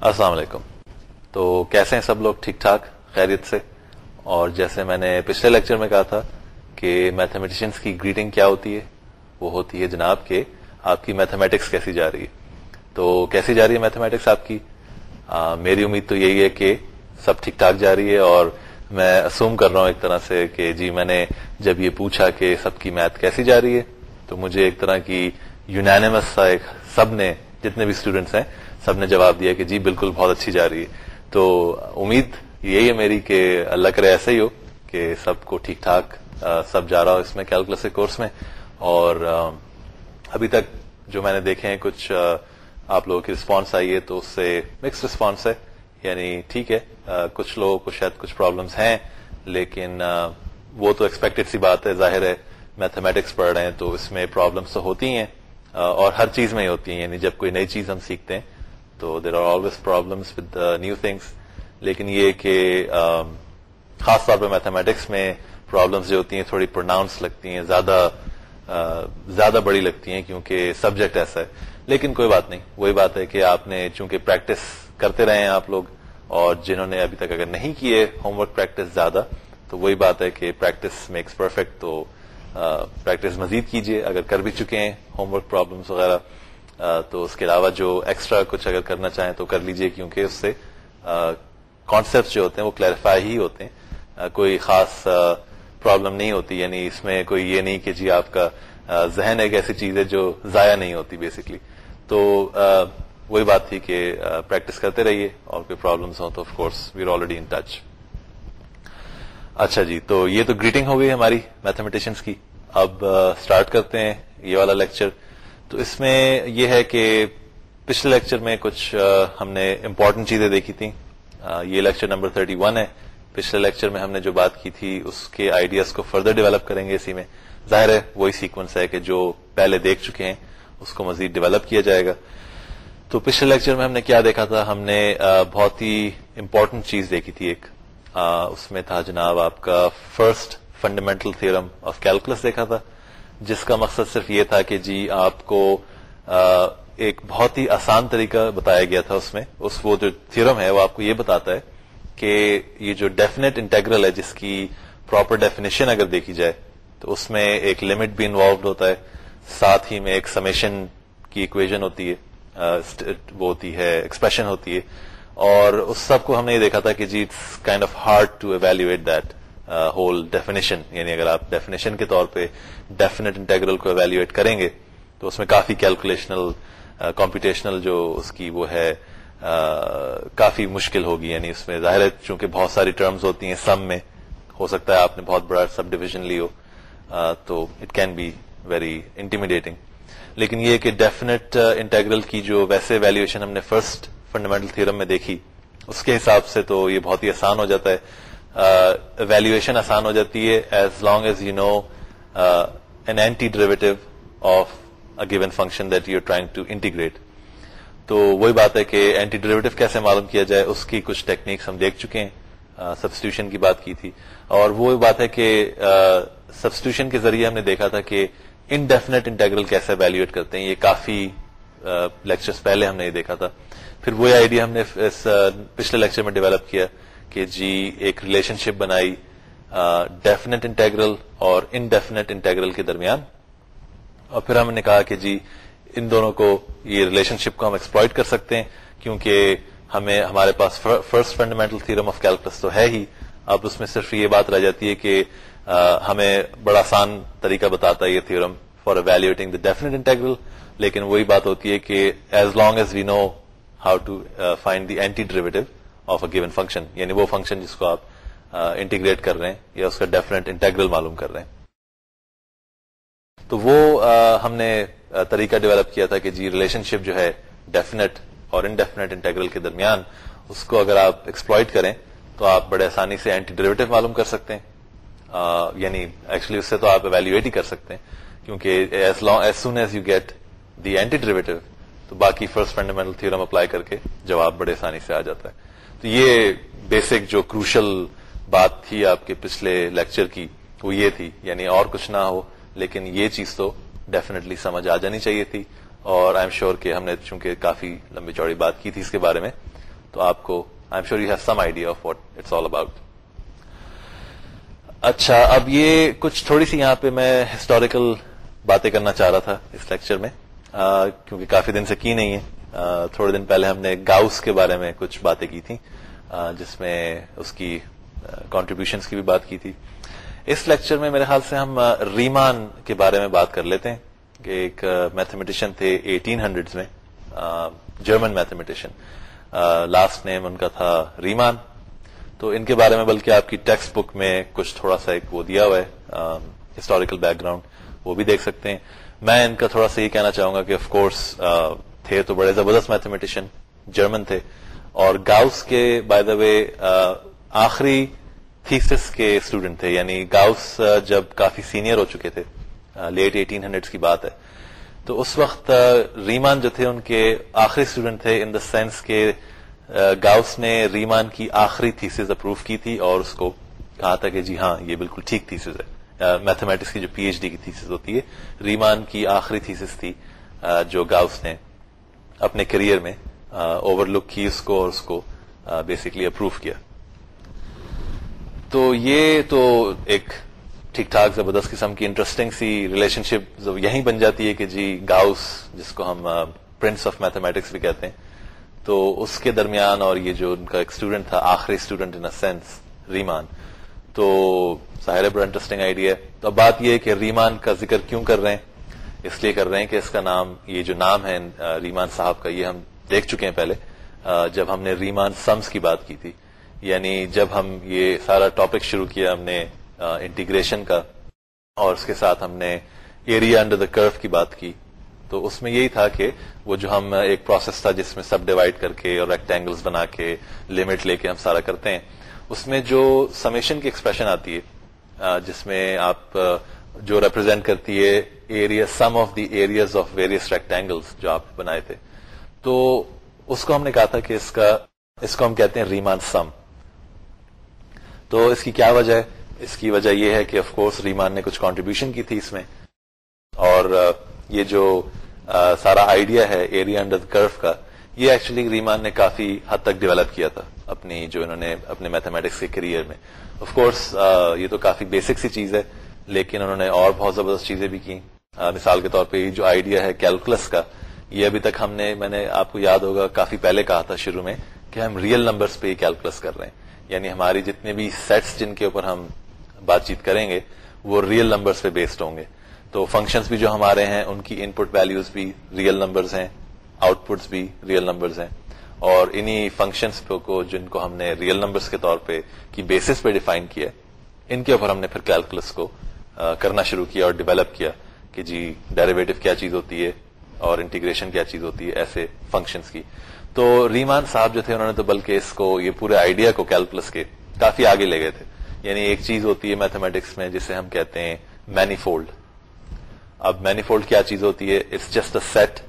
السلام علیکم۔ تو کیسے ہیں سب لوگ ٹھیک ٹھاک خیریت سے؟ اور جیسے میں نے پچھلے لیکچر میں کہا تھا کہ میتھمیٹیشینس کی گریٹنگ کیا ہوتی ہے؟ وہ ہوتی ہے جناب کہ آپ کی میتھمیٹکس کیسی جا رہی ہے۔ تو کیسی جا رہی ہے میتھمیٹکس آپ کی؟ آ, میری امید تو یہی ہے کہ سب ٹھیک ٹھاک جا رہی ہے اور میں اسوم کر رہا ہوں ایک طرح سے کہ جی میں نے جب یہ پوچھا کہ سب کی میتھ کیسی جا رہی ہے تو مجھے ایک طرح کی یونینمس سا ایک سب نے جتنے بھی اسٹوڈینٹس ہیں سب نے جواب دیا کہ جی بالکل بہت اچھی جا رہی ہے۔ تو امید یہی ہے میری کہ اللہ کرے ایسا ہی ہو کہ سب کو ٹھیک ٹھاک سب جا رہا ہو اس میں کیلکولس کے کورس میں۔ اور ابھی تک جو میں نے دیکھے ہیں، کچھ آپ لوگوں کی رسپانس آئی ہے تو اس سے مکس رسپانس ہے۔ یعنی ٹھیک ہے کچھ لوگوں کو شاید کچھ پرابلمس ہیں، لیکن وہ تو ایکسپیکٹڈ سی بات ہے، ظاہر ہے میتھمیٹکس پڑھ رہے ہیں تو اس میں پرابلمس تو ہوتی ہیں اور ہر چیز میں ہی ہوتی ہیں۔ یعنی جب کوئی نئی چیز ہم سیکھتے ہیں تو there are always problems with new things لیکن یہ کہ خاص طور پہ میتھمیٹکس میں پرابلمس جو ہوتی ہیں تھوڑی پروناؤنس لگتی ہیں، زیادہ زیادہ بڑی لگتی ہیں کیونکہ سبجیکٹ ایسا ہے۔ لیکن کوئی بات نہیں، وہی بات ہے کہ آپ نے چونکہ پریکٹس کرتے رہے ہیں آپ لوگ اور جنہوں نے ابھی تک اگر نہیں کیے ہوم ورک پریکٹس زیادہ، تو وہی بات ہے کہ پریکٹس میکس پرفیکٹ تو پریکٹس مزید کیجیے اگر کر بھی چکے ہیں ہوم ورک پرابلمس وغیرہ تو اس کے علاوہ جو ایکسٹرا کچھ اگر کرنا چاہیں تو کر لیجیے، کیونکہ اس سے کانسیپٹ جو ہوتے ہیں وہ کلیریفائی ہی ہوتے ہیں۔ کوئی خاص پرابلم نہیں ہوتی یعنی اس میں کوئی یہ نہیں کہ جی آپ کا ذہن ایک ایسی چیز ہے جو ضائع نہیں ہوتی بیسکلی تو وہی بات تھی کہ پریکٹس کرتے رہیے اور کوئی پرابلمس ہوں تو of course we are already in touch اچھا جی تو یہ تو گریٹنگ ہو گئی ہماری میتھمیٹیشنس کی۔ اب اسٹارٹ کرتے ہیں یہ والا لیکچر تو اس میں یہ ہے کہ پچھلے لیکچر میں کچھ ہم نے امپورٹنٹ چیزیں دیکھی تھیں۔ یہ لیکچر نمبر 31 ہے۔ پچھلے لیکچر میں ہم نے جو بات کی تھی، اس کے آئیڈیاز کو فردر ڈیولپ کریں گے اسی میں۔ ظاہر ہے، وہی سیکوینس ہے کہ جو پہلے دیکھ چکے ہیں، اس کو مزید ڈیولپ کیا جائے گا۔ تو پچھلے لیکچر میں ہم نے کیا دیکھا تھا؟ ہم نے بہت ہی امپورٹنٹ چیز دیکھی تھی ایک۔ اس میں تھا جناب آپ کا first fundamental theorem of calculus دیکھا تھا۔ جس کا مقصد صرف یہ تھا کہ جی آپ کو ایک بہت ہی آسان طریقہ بتایا گیا تھا اس میں۔ اس وہ جو تھیورم ہے وہ آپ کو یہ بتاتا ہے کہ یہ جو ڈیفینیٹ انٹیگرل ہے، جس کی پراپر ڈیفینیشن اگر دیکھی جائے، تو اس میں ایک لمٹ بھی انوالوڈ ہوتا ہے۔ ساتھ ہی میں ایک سمیشن کی اکویژن ہوتی ہے وہ ہوتی ہے ایکسپریشن ہوتی ہے۔ اور اس سب کو ہم نے یہ دیکھا تھا کہ جی it's kind of hard to evaluate that whole definition یعنی اگر آپ ڈیفینیشن کے طور پہ ڈیفینیٹ انٹیگرل کو ایویلویٹ کریں گے، تو اس میں کافی کیلکولیشنل کمپٹیشنل جو اس کی وہ ہے کافی مشکل ہوگی۔ یعنی اس میں ظاہر ہے چونکہ بہت ساری ٹرمز ہوتی ہیں سم میں، ہو سکتا ہے آپ نے بہت بڑا سب ڈویژن لی ہو تو it can be very intimidating لیکن یہ کہ ڈیفینیٹ انٹیگرل کی جو ویسے ویلویشن ہم نے فرسٹ فنڈامنٹل تھرم میں دیکھی، اس کے حساب سے تو یہ بہت ہی آسان ہو جاتا ہے۔ ویلویشن آسان ہو جاتی ہے as long as you know an antiderivative of given function that you trying to integrate تو وہی بات ہے کہ اینٹی ڈریویٹو کیسے معلوم کیا جائے، اس کی کچھ ٹیکنیکس ہم دیکھ چکے ہیں سبسٹیوشن کی بات کی تھی۔ اور وہ بات ہے کہ سبسٹیوشن کے ذریعے ہم نے دیکھا تھا کہ انڈیفینٹ انٹیگرل کیسے ویلویٹ کرتے ہیں۔ یہ کافی لیکچرز پہلے ہم نے یہ دیکھا تھا۔ پھر وہی آئیڈیا ہم نے پچھلے لیکچر میں ڈیولپ کیا۔ کہ جی ایک ریلیشن شپ بنائی ڈیفینیٹ انٹیگرل اور انڈیفینیٹ انٹیگرل کے درمیان۔ اور پھر ہم نے کہا کہ جی ان دونوں کو یہ ریلیشن شپ کو ہم ایکسپلوئٹ کر سکتے ہیں، کیونکہ ہمیں، ہمارے پاس first fundamental theorem of calculus تو ہے ہی۔ اب اس میں صرف یہ بات رہ جاتی ہے کہ ہمیں بڑا آسان طریقہ بتاتا ہے یہ theorem for evaluating the definite integral لیکن وہی بات ہوتی ہے کہ as long as we know how to find the antiderivative of a given function یعنی وہ فنکشن جس کو آپ انٹیگریٹ کر رہے ہیں یا اس کا ڈیفرنٹ انٹیگرل معلوم کر رہے ہیں۔ تو وہ ہم نے طریقہ ڈیولپ کیا تھا کہ جی ریلیشن شپ جو ہے ڈیفینیٹ اور انڈیفینٹ انٹیگرل کے درمیان، اس کو اگر آپ ایکسپلوئٹ کریں تو آپ بڑے آسانی سے اینٹی ڈریویٹو معلوم کر سکتے ہیں۔ یعنی ایکچولی اس سے تو آپ ایویلویٹ ہی کر سکتے ہیں، کیونکہ as long as soon as you get the antiderivative تو باقی فرسٹ فنڈامنٹل تھیورم اپلائی کر کے جواب بڑے آسانی سے آ جاتا ہے۔ تو یہ بیسک جو کروشل بات تھی آپ کے پچھلے لیکچر کی، وہ یہ تھی یعنی اور کچھ نہ ہو، لیکن یہ چیز تو ڈیفینیٹلی سمجھ آ جانی چاہیے تھی۔ اور آئی ایم شیور کہ ہم نے چونکہ کافی لمبی چوڑی بات کی تھی اس کے بارے میں، تو آپ کو I'm sure you have some idea of what it's all about اچھا اب یہ کچھ تھوڑی سی یہاں پہ میں ہسٹوریکل باتیں کرنا چاہ رہا تھا اس لیکچر میں کیونکہ کافی دن سے کی نہیں ہے۔ تھوڑے دن پہلے ہم نے گاؤس کے بارے میں کچھ باتیں کی تھیں جس میں اس کی کانٹریبیوشنس کی بھی بات کی تھی۔ اس لیکچر میں میرے خیال سے ہم ریمان کے بارے میں بات کر لیتے ہیں۔ کہ ایک میتھمیٹیشین تھے ایٹین ہنڈریڈ میں جرمن میتھمیٹیشین لاسٹ نیم ان کا تھا ریمان۔ تو ان کے بارے میں بلکہ آپ کی ٹیکسٹ بک میں کچھ تھوڑا سا ایک وہ دیا ہوا ہے ہسٹوریکل بیک گراؤنڈ وہ بھی دیکھ سکتے ہیں۔ میں ان کا تھوڑا سا یہ کہنا چاہوں گا کہ آف کورس تھے تو بڑے زبردست میتھمیٹیشین جرمن تھے اور گاؤس کے بائی دا وے آخری تھیسس کے اسٹوڈنٹ تھے یعنی گاؤس جب کافی سینئر ہو چکے تھے لیٹ ایٹین ہنڈریڈ کی بات ہے۔ تو اس وقت ریمان جو تھے، ان کے آخری اسٹوڈنٹ تھے ان دا سینس کے گاؤس نے ریمان کی آخری تھیسز اپروو کی تھی اور اس کو کہا تھا کہ جی ہاں یہ بالکل ٹھیک تھیسز ہے۔ میتھمیٹکس کی جو پی ایچ ڈی کی تھیسز ہوتی ہے، ریمان کی آخری تھیسز تھی جو گاؤس نے۔ اپنے کریئر میں اوور لک کی اس کو اور اس کو بیسکلی اپروو کیا۔ تو یہ تو ایک ٹھیک ٹھاک زبردست قسم کی انٹرسٹنگ سی ریلیشن شپ یہیں بن جاتی ہے کہ جی گاؤس، جس کو ہم پرنس آف میتھمیٹکس بھی کہتے ہیں۔ تو اس کے درمیان اور یہ جو ان کا ایک اسٹوڈنٹ تھا، آخری اسٹوڈنٹ ان سینس ریمان۔ تو ظاہر بڑا انٹرسٹنگ آئیڈیا ہے۔ تو اب بات یہ ہے کہ ریمان کا ذکر کیوں کر رہے ہیں؟ اس لیے کر رہے ہیں کہ اس کا نام، یہ جو نام ہے ریمان صاحب کا، یہ ہم دیکھ چکے ہیں پہلے۔ جب ہم نے ریمان سمس کی بات کی تھی یعنی جب ہم یہ سارا ٹاپک شروع کیا، ہم نے انٹیگریشن کا، اور اس کے ساتھ ہم نے ایریا انڈر دا کرف کی بات کی۔ تو اس میں یہی تھا کہ وہ جو ہم ایک پروسیس تھا جس میں سب ڈیوائڈ کر کے اور ریکٹینگلس بنا کے لمٹ لے کے ہم سارا کرتے ہیں۔ اس میں جو سمیشن کی ایکسپریشن آتی ہے جس میں آپ جو ریپرزینٹ کرتی ہے area sum of the areas of various rectangles جو آپ بنائے تھے۔ تو اس کو ہم نے کہا تھا کہ اس کا اس کو ہم کہتے ہیں ریمان سم تو اس کی کیا وجہ ہے؟ اس کی وجہ یہ ہے کہ آف کورس ریمان نے کچھ کانٹریبیوشن کی تھی اس میں۔ اور یہ جو سارا آئیڈیا ہے ایریا انڈر کرف کا، یہ ایکچولی ریمان نے کافی حد تک ڈیولپ کیا تھا اپنی جو انہوں نے اپنے میتھمیٹکس کے کریئر میں۔ آف کورس یہ تو کافی بیسک سی چیز ہے۔ لیکن انہوں نے اور بہت زبردست چیزیں بھی کی مثال کے طور پہ یہ جو آئیڈیا ہے کیلکولس کا، یہ ابھی تک ہم نے، میں نے آپ کو یاد ہوگا، کافی پہلے کہا تھا شروع میں کہ ہم ریئل نمبرز پہ یہ کیلکولس کر رہے ہیں۔ یعنی ہماری جتنے بھی سیٹس جن کے اوپر ہم بات چیت کریں گے، وہ ریئل نمبرز پہ بیسڈ ہوں گے۔ تو فنکشنز بھی جو ہمارے ہیں، ان کی ان پٹ ویلوز بھی ریئل نمبرز ہیں آؤٹ پٹس بھی ریئل نمبرز ہیں۔ اور انہی فنکشنز کو، جن کو ہم نے ریئل نمبرز کے طور پہ، کی بیسس پہ ڈیفائن کیا ان کے اوپر ہم نے پھر کیلکولس کو کرنا شروع کیا اور ڈیولپ کیا کہ جی ڈیریویٹو کیا چیز ہوتی ہے اور انٹیگریشن کیا چیز ہوتی ہے، ایسے فنکشنز کی۔ تو ریمان صاحب جو تھے، انہوں نے تو بلکہ اس کو، یہ پورے آئیڈیا کو کیلکولس کے کافی آگے لے گئے تھے۔ یعنی ایک چیز ہوتی ہے میتھمیٹکس میں جسے ہم کہتے ہیں مینی فولڈ اب مینی فولڈ کیا چیز ہوتی ہے؟ اٹس جسٹ اے سیٹ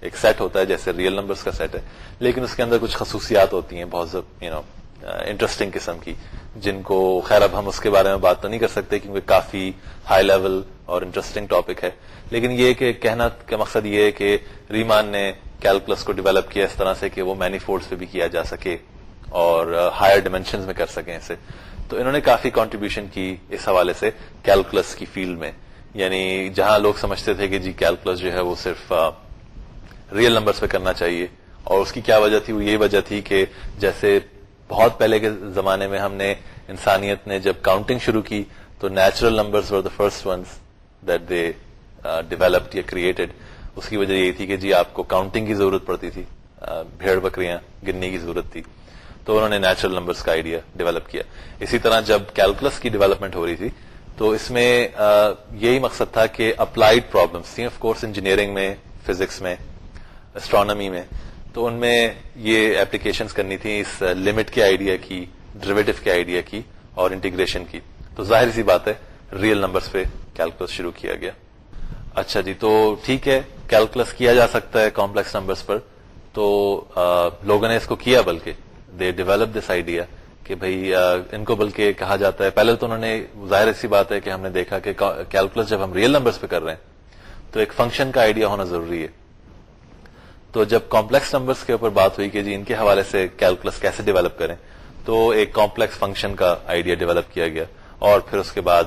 ایک سیٹ ہوتا ہے جیسے ریئل نمبرز کا سیٹ ہے۔ لیکن اس کے اندر کچھ خصوصیات ہوتی ہیں، بہت یو نو انٹرسٹنگ قسم کی، جن کو خیر اب ہم اس کے بارے میں بات تو نہیں کر سکتے کیونکہ کافی ہائی لیول اور انٹرسٹنگ ٹاپک ہے۔ لیکن یہ کہ کہنا کا مقصد یہ ہے کہ ریمان نے کیلکولس کو ڈیولپ کیا اس طرح سے کہ وہ مینی فورڈ پہ بھی کیا جا سکے اور ہائر ڈائمینشن میں کر سکیں اسے۔ تو انہوں نے کافی کانٹریبیوشن کی اس حوالے سے کیلکولس کی فیلڈ میں۔ یعنی جہاں لوگ سمجھتے تھے کہ جی کیلکولس جو ہے وہ صرف ریئل نمبرز پہ کرنا چاہیے اور اس کی کیا وجہ تھی؟ وہ یہ وجہ تھی کہ جیسے بہت پہلے کے زمانے میں ہم نے انسانیت نے جب کاؤنٹنگ شروع کی تو natural numbers were the first ones that they developed یا کریٹڈ اس کی وجہ یہی تھی کہ جی آپ کو کاؤنٹنگ کی ضرورت پڑتی تھی بھیڑ بکریاں، گننے کی ضرورت تھی۔ تو انہوں نے نیچرل نمبرز کا آئیڈیا ڈیولپ کیا۔ اسی طرح جب کیلکولس کی ڈیولپمنٹ ہو رہی تھی تو اس میں یہی مقصد تھا کہ اپلائیڈ پرابلمس تھیں آف کورس انجینئرنگ میں فزکس میں اسٹرانمی میں تو ان میں یہ اپلیکیشنز کرنی تھی اس uh, لمٹ کے آئیڈیا کی ڈریویٹو کے آئیڈیا کی اور انٹیگریشن کی. تو ظاہر سی بات ہے ریئل نمبرز پہ کیلکولس شروع کیا گیا. اچھا جی تو ٹھیک ہے کیلکولس کیا جا سکتا ہے کمپلیکس نمبرز پر؟ تو uh, لوگوں نے اس کو کیا بلکہ دے ڈیولپ دس آئیڈیا کہ بھائی uh, ان کو بلکہ کہا جاتا ہے. پہلے تو انہوں نے ظاہر ایسی بات ہے کہ ہم نے دیکھا کہ کیلکولس جب ہم ریئل نمبرز پہ کر رہے ہیں، تو ایک فنکشن کا آئیڈیا ہونا ضروری ہے. تو جب کمپلیکس نمبرز کے اوپر بات ہوئی کہ جی ان کے حوالے سے کیلکولس کیسے ڈیولپ کریں تو ایک کمپلیکس فنکشن کا آئیڈیا ڈیولپ کیا گیا اور پھر اس کے بعد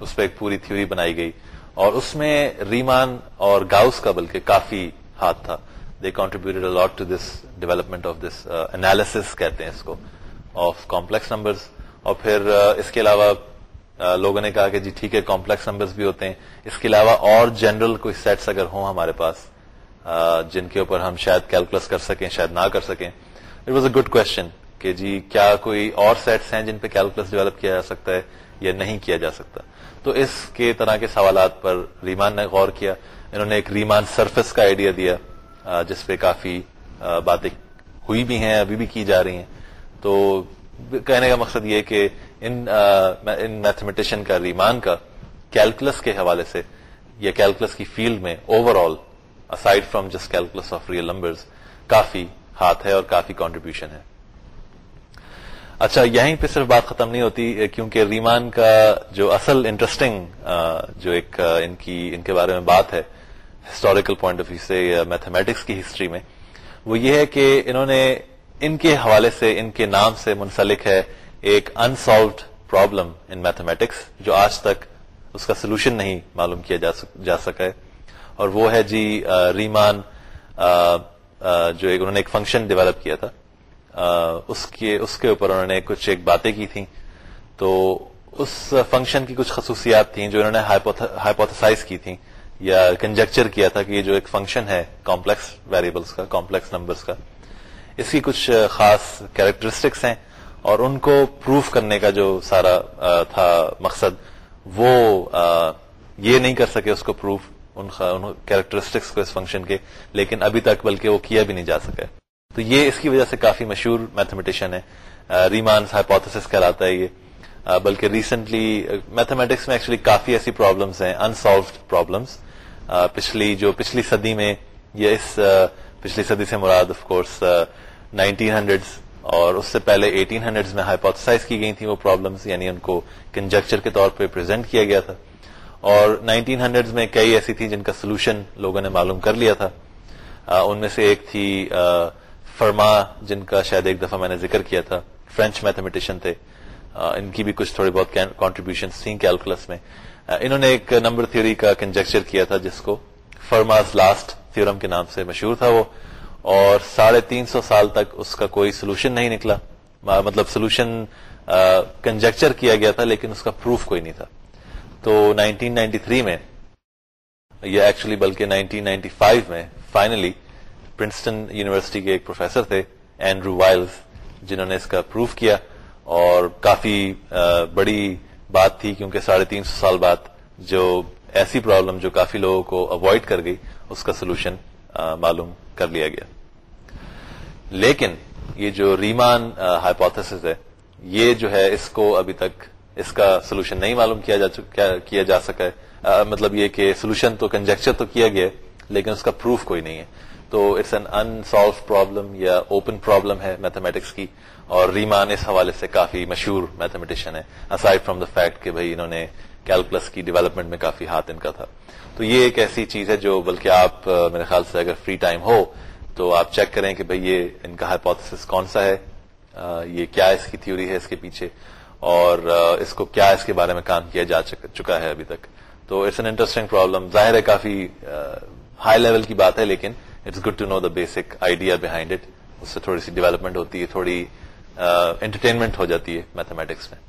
اس پہ ایک پوری تھیوری بنائی گئی اور اس میں ریمان اور گاؤس کا بلکہ کافی ہاتھ تھا۔ They contributed a lot to this development of this analysis کہتے ہیں اس کو آف کمپلیکس نمبرز اور پھر uh, اس کے علاوہ uh, لوگوں نے کہا کہ جی ٹھیک ہے کمپلیکس نمبرز بھی ہوتے ہیں۔ اس کے علاوہ اور جنرل کوئی سیٹس اگر ہوں ہمارے پاس جن کے اوپر ہم شاید کیلکولس کر سکیں، شاید نہ کر سکیں۔ It was a good question کہ جی کیا کوئی اور سیٹس ہیں جن پہ کیلکولس ڈیولپ کیا جا سکتا ہے یا نہیں کیا جا سکتا؟ تو اس کے طرح کے سوالات پر ریمان نے غور کیا۔ انہوں نے ایک ریمان سرفس کا آئیڈیا دیا جس پہ کافی باتیں ہوئی بھی ہیں، ابھی بھی کی جا رہی ہیں۔ تو کہنے کا مقصد یہ کہ ان میتھمیٹیشین کا، ریمان کا کیلکولس کے حوالے سے یا کیلکولس کی فیلڈ میں overall aside from just calculus of real numbers کافی ہاتھ ہے اور کافی کانٹریبیوشن ہے۔ اچھا یہیں پہ صرف بات ختم نہیں ہوتی، کیونکہ ریمان کا جو اصل انٹرسٹنگ جو ایک ان کی، ان کے بارے میں بات ہے ہسٹوریکل پوائنٹ آف ویو سے، یا میتھمیٹکس کی ہسٹری میں، وہ یہ ہے کہ انہوں نے ان کے حوالے سے، ان کے نام سے منسلک ہے ایک انسالوڈ پرابلم ان میتھمیٹکس جو آج تک اس کا سولوشن نہیں معلوم کیا جا سکا ہے۔ اور وہ ہے جی ریمان جو ایک انہوں نے ایک فنکشن ڈیولپ کیا تھا۔ اس کے اس کے اوپر انہوں نے کچھ ایک باتیں کی تھیں۔ تو اس فنکشن کی کچھ خصوصیات تھیں جو انہوں نے ہائپوتھسائز کی تھیں یا کنجیکچر کیا تھا کہ یہ جو ایک فنکشن ہے کمپلیکس ویریبلس کا کمپلیکس نمبرس کا، اس کی کچھ خاص کیریکٹرسٹکس ہیں۔ اور ان کو پروف کرنے کا جو سارا تھا مقصد، وہ یہ نہیں کر سکے اس کو پروف ان کیریکٹرسٹکس کو اس فنکشن کے، لیکن ابھی تک بلکہ وہ کیا بھی نہیں جا سکا تو یہ اس کی وجہ سے کافی مشہور میتھمیٹیشین ہے۔ ریمانس ہائپوتھس کہلاتا ہے یہ۔ بلکہ ریسنٹلی میتھمیٹکس میں ایکچولی کافی ایسی پرابلمس ہیں انسالوڈ پرابلمس پچھلی جو پچھلی صدی میں یہ اس پچھلی صدی سے مراد آف کورس نائنٹین ہنڈریڈ اور اس سے پہلے ایٹین ہنڈریڈ میں ہائپوتھسائز کی گئی تھی وہ پرابلمس یعنی ان کو کنجیکچر کے طور پہ پرزینٹ کیا گیا تھا۔ اور نائنٹین ہنڈریڈ میں کئی ایسی تھی جن کا سولوشن لوگوں نے معلوم کر لیا تھا۔ ان میں سے ایک تھی فرما، جن کا شاید ایک دفعہ میں نے ذکر کیا تھا۔ فرینچ میتھمیٹیشین تھے۔ ان کی بھی کچھ تھوڑی بہت کانٹریبیوشن تھیں کیلکولس میں۔ انہوں نے ایک نمبر تھیوری کا کنجیکچر کیا تھا، جس کو فرماز لاسٹ تھورم کے نام سے مشہور تھا وہ۔ اور ساڑھے تین سو سال تک اس کا کوئی سولوشن نہیں نکلا۔ مطلب سولوشن کنجیکچر کیا گیا تھا، لیکن اس کا پروف کوئی نہیں تھا۔ تو 1993 میں، یا ایکچولی بلکہ 1995 میں فائنلی پرنسٹن یونیورسٹی کے ایک پروفیسر تھے اینڈرو وائلز جنہوں نے اس کا پروف کیا اور کافی بڑی بات تھی کیونکہ ساڑھے تین سو سال بعد جو ایسی پرابلم جو کافی لوگوں کو اوائڈ کر گئی، اس کا سولوشن معلوم کر لیا گیا۔ لیکن یہ جو ریمان ہائپوتھس ہے، یہ جو ہے اس کو ابھی تک اس کا سولوشن نہیں معلوم کیا جا کیا جا سکا ہے۔ مطلب یہ کہ سولوشن تو کنجیکچر تو کیا گیا لیکن اس کا پروف کوئی نہیں ہے۔ تو اٹس این انسالو پرابلم یا اوپن پرابلم ہے میتھمیٹکس کی، اور ریمان اس حوالے سے کافی مشہور میتھمیٹیشین ہے اسائڈ فرام دا فیکٹ کہ بھائی انہوں نے کیلکولس کی ڈیولپمنٹ میں کافی ہاتھ ان کا تھا۔ تو یہ ایک ایسی چیز ہے جو بلکہ آپ میرے خیال سے اگر فری ٹائم ہو تو آپ چیک کریں کہ بھئی یہ ان کا ہائپوتھس کون سا ہے۔ یہ کیا اس کی تھیوری ہے اس کے پیچھے۔ اور اس کو کیا اس کے بارے میں کام کیا جا چکا ہے ابھی تک۔ تو اٹس این انٹرسٹنگ پرابلم ظاہر ہے کافی ہائی لیول کی بات ہے، لیکن it's good to know the basic idea behind it اس سے تھوڑی سی ڈیولپمنٹ ہوتی ہے، تھوڑی انٹرٹینمنٹ ہو جاتی ہے میتھمیٹکس میں۔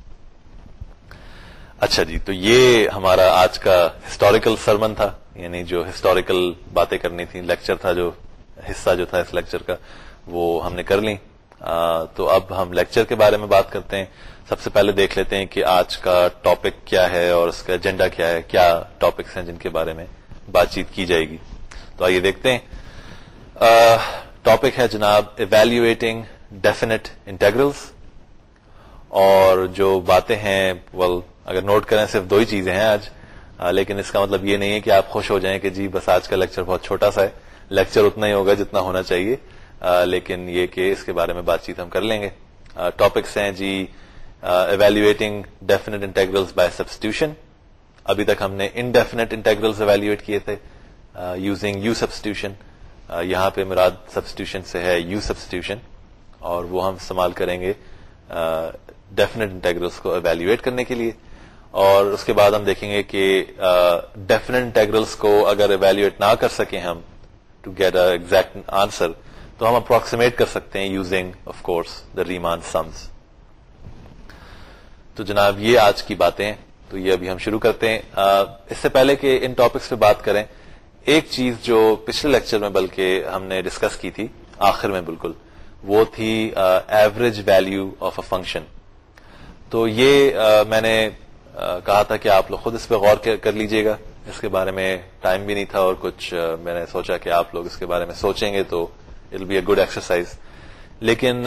اچھا جی تو یہ ہمارا آج کا ہسٹوریکل سرمن تھا یعنی جو ہسٹوریکل باتیں کرنی تھی لیکچر تھا جو، حصہ جو تھا اس لیکچر کا، وہ ہم نے کر لی تو اب ہم لیکچر کے بارے میں بات کرتے ہیں۔ سب سے پہلے دیکھ لیتے ہیں کہ آج کا ٹاپک کیا ہے اور اس کا ایجنڈا کیا ہے، کیا ٹاپکس ہیں جن کے بارے میں بات چیت کی جائے گی۔ تو آئیے دیکھتے ہیں۔ ٹاپک ہے جناب ایویلویٹنگ ڈیفینیٹ انٹیگرلس اور جو باتیں ہیں ول اگر نوٹ کریں، صرف دو ہی چیزیں ہیں آج۔ لیکن اس کا مطلب یہ نہیں ہے کہ آپ خوش ہو جائیں کہ جی بس آج کا لیکچر بہت چھوٹا سا ہے۔ لیکچر اتنا ہی ہوگا جتنا ہونا چاہیے۔ لیکن یہ کہ اس کے بارے میں بات چیت ہم کر لیں گے۔ ٹاپکس ہیں جی evaluating definite integrals by substitution ابھی تک ہم نے انڈیفینیٹ انٹیگرلس ایویلویٹ کیے تھے یوزنگ یو سبسٹیوشن یہاں پہ مراد سبسٹیوشن سے ہے یو سبسٹیوشن اور وہ ہم استعمال کریں گے ڈیفینیٹ انٹیگرلس کو ایویلویٹ کرنے کے لیے۔ اور اس کے بعد ہم دیکھیں گے کہ ڈیفینیٹ انٹیگرلس کو اگر ایویلویٹ نہ کر سکیں ہم to get a exact answer تو ہم اپروکسیمیٹ کر سکتے ہیں using of course the Riemann sums تو جناب یہ آج کی باتیں، تو یہ ابھی ہم شروع کرتے ہیں۔ اس سے پہلے کہ ان ٹاپکس پہ بات کریں، ایک چیز جو پچھلے لیکچر میں بلکہ ہم نے ڈسکس کی تھی، آخر میں بالکل، وہ تھی average value of a function تو یہ میں نے کہا تھا کہ آپ لوگ خود اس پہ غور کر لیجیے گا۔ اس کے بارے میں ٹائم بھی نہیں تھا اور کچھ میں نے سوچا کہ آپ لوگ اس کے بارے میں سوچیں گے تو it be a good exercise لیکن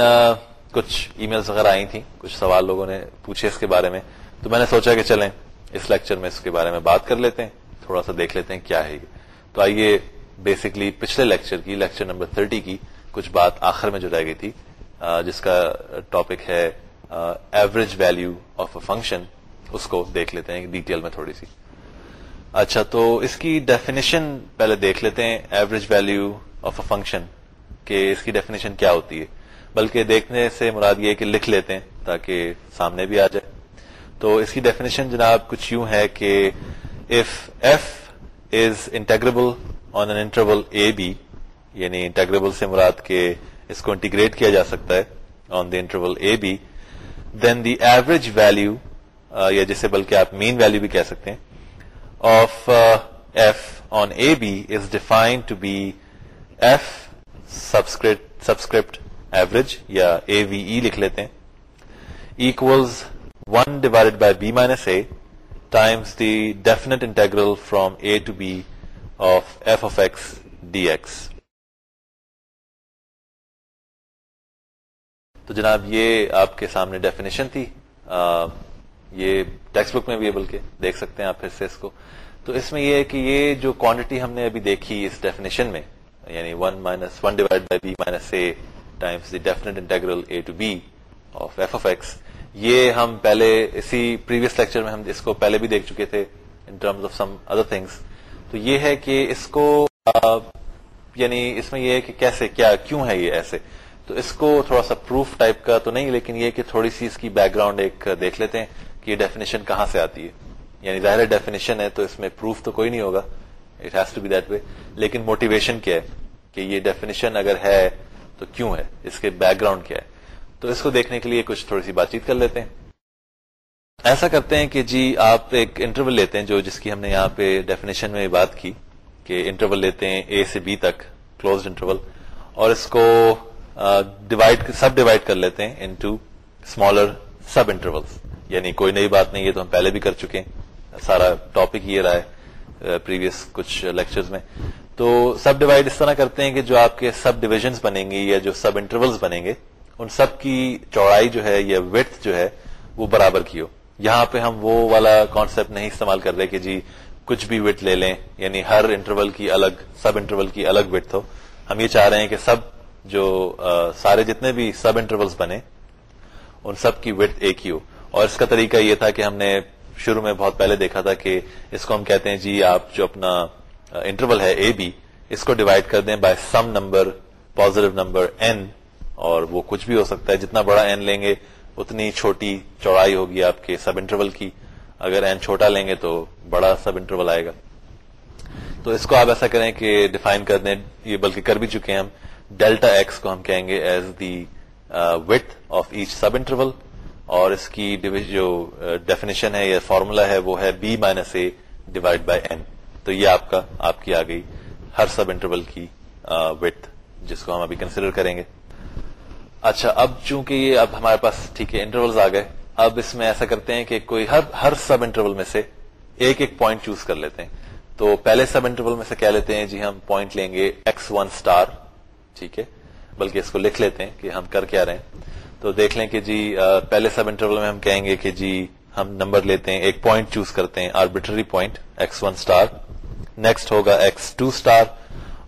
کچھ ای میلز وغیرہ آئی تھیں، کچھ سوال لوگوں نے پوچھے اس کے بارے میں۔ تو میں نے سوچا کہ چلیں، اس لیکچر میں اس کے بارے میں بات کر لیتے ہیں، تھوڑا سا دیکھ لیتے ہیں کیا ہے یہ۔ تو آئیے بیسکلی پچھلے لیکچر کی لیکچر نمبر تھرٹی کی کچھ بات آخر میں جو رہ گئی تھی جس کا ٹاپک ہے average value of a function اس کو دیکھ لیتے ہیں ڈیٹیل میں تھوڑی سی۔ اچھا تو اس کی ڈیفینیشن پہلے دیکھ لیتے ہیں average value of a function کہ اس کی ڈیفینیشن کیا ہوتی ہے۔ بلکہ دیکھنے سے مراد یہ کہ لکھ لیتے ہیں تاکہ سامنے بھی آ جائے۔ تو اس کی ڈیفینیشن جناب کچھ یوں ہے کہ if f is integrable on an interval a b یعنی انٹیگریبل سے مراد کے اس کو انٹیگریٹ کیا جا سکتا ہے on the interval a b then the average value یا جسے بلکہ آپ مین ویلو بھی کہہ سکتے ہیں of f on a b is defined to be f subscript average یا اے وی ای لکھ لیتے ہیں. Equals one divide by b minus a times the definite integral from a to b of f of x d x تو جناب یہ آپ کے سامنے ڈیفینیشن تھی. آ, یہ ٹیکسٹ بک میں بھی ہے بلکہ دیکھ سکتے ہیں آپ پھر سے اس کو. تو اس میں یہ ہے کہ یہ جو کوانٹٹی ہم نے ابھی دیکھی اس ڈیفینیشن میں یعنی one minus one divide by b minus a times the definite integral a to b of f of x یہ ہم پہلے اسی پریویس لیکچر میں ہم اس کو پہلے بھی دیکھ چکے تھے in terms of some other things تو یہ ہے کہ اس کو یعنی اس میں یہ ہے کہ کیسے، کیا، کیوں ہے یہ ایسے؟ تو اس کو تھوڑا سا پروف ٹائپ کا تو نہیں، لیکن یہ کہ تھوڑی سی اس کی بیک گراؤنڈ ایک دیکھ لیتے ہیں کہ یہ ڈیفینیشن کہاں سے آتی ہے. یعنی ظاہر ڈیفینیشن ہے تو اس میں پروف تو کوئی نہیں ہوگا. It has to be that way لیکن موٹیویشن کیا ہے؟ کہ یہ ڈیفینیشن اگر ہے تو کیوں ہے؟ اس کے بیک گراؤنڈ کیا ہے؟ تو اس کو دیکھنے کے لیے کچھ تھوڑی سی بات چیت کر لیتے ہیں۔ ایسا کرتے ہیں کہ جی آپ ایک انٹرول لیتے ہیں جو جس کی ہم نے یہاں پہ ڈیفینیشن میں بات کی، کہ انٹرول لیتے ہیں اے سے بی تک کلوز انٹرول اور اس کو ڈیوائڈ سب ڈیوائڈ کر لیتے ہیں انٹو اسمالر سب انٹرول یعنی کوئی نئی بات نہیں ہے تو ہم پہلے بھی کر چکے ہیں۔ سارا ٹاپک یہ رہا ہے۔ پریویس کچھ لیکچرز میں تو سب ڈیوائڈ اس طرح کرتے ہیں کہ جو آپ کے سب ڈویژنس بنیں گے یا جو سب انٹرولس بنیں گے ان سب کی چوڑائی جو ہے یا وتھ جو ہے وہ برابر کی ہو یہاں پہ ہم وہ والا کانسیپٹ نہیں استعمال کر رہے کہ جی کچھ بھی وٹ لے لیں یعنی ہر انٹرول کی الگ سب انٹرول کی الگ وٹ ہو۔ ہم یہ چاہ رہے ہیں کہ سب جو آ, سارے جتنے بھی سب انٹرولس بنے ان سب کی وٹ ایک ہی ہو۔ اور اس کا طریقہ یہ تھا کہ ہم نے شروع میں بہت پہلے دیکھا تھا کہ اس کو ہم کہتے ہیں جی آپ جو اپنا انٹرول ہے اے بی اس کو ڈیوائڈ کر دیں by some number positive number n اور وہ کچھ بھی ہو سکتا ہے، جتنا بڑا این لیں گے، اتنی چھوٹی چوڑائی ہوگی آپ کے سب انٹرول کی، اگر این چھوٹا لیں گے تو بڑا سب انٹرول آئے گا. تو اس کو آپ ایسا کریں کہ ڈیفائن کر دیں، یہ بلکہ کر بھی چکے ہیں ہم ڈیلٹا ایکس کو ہم کہیں گے as the width of each sub interval اور اس کی جو uh, ڈیفینیشن ہے، یا فارمولا ہے، وہ ہے b minus a divide by n تو یہ آپ کا، آپ کی آ گئی ہر سب انٹرول کی uh, وتھ جس کو ہم ابھی کنسیڈر کریں گے۔ اچھا اب چونکہ یہ اب ہمارے پاس ٹھیک ہے انٹرولز آ گئے، اب اس میں ایسا کرتے ہیں کہ کوئی ہر ہر سب انٹرول میں سے ایک ایک پوائنٹ چوز کر لیتے ہیں۔ تو پہلے سب انٹرول میں سے کیا لیتے ہیں جی ہم پوائنٹ لیں گے ایکس ون اسٹار ٹھیک ہے؟ بلکہ اس کو لکھ لیتے ہیں کہ ہم کر کیا رہے ہیں۔ تو دیکھ لیں کہ جی پہلے سب انٹرول میں ہم کہیں گے کہ جی ہم نمبر لیتے ہیں، ایک پوائنٹ چوز کرتے ہیں arbitrary point x one star next ہوگا ایکس ٹو اسٹار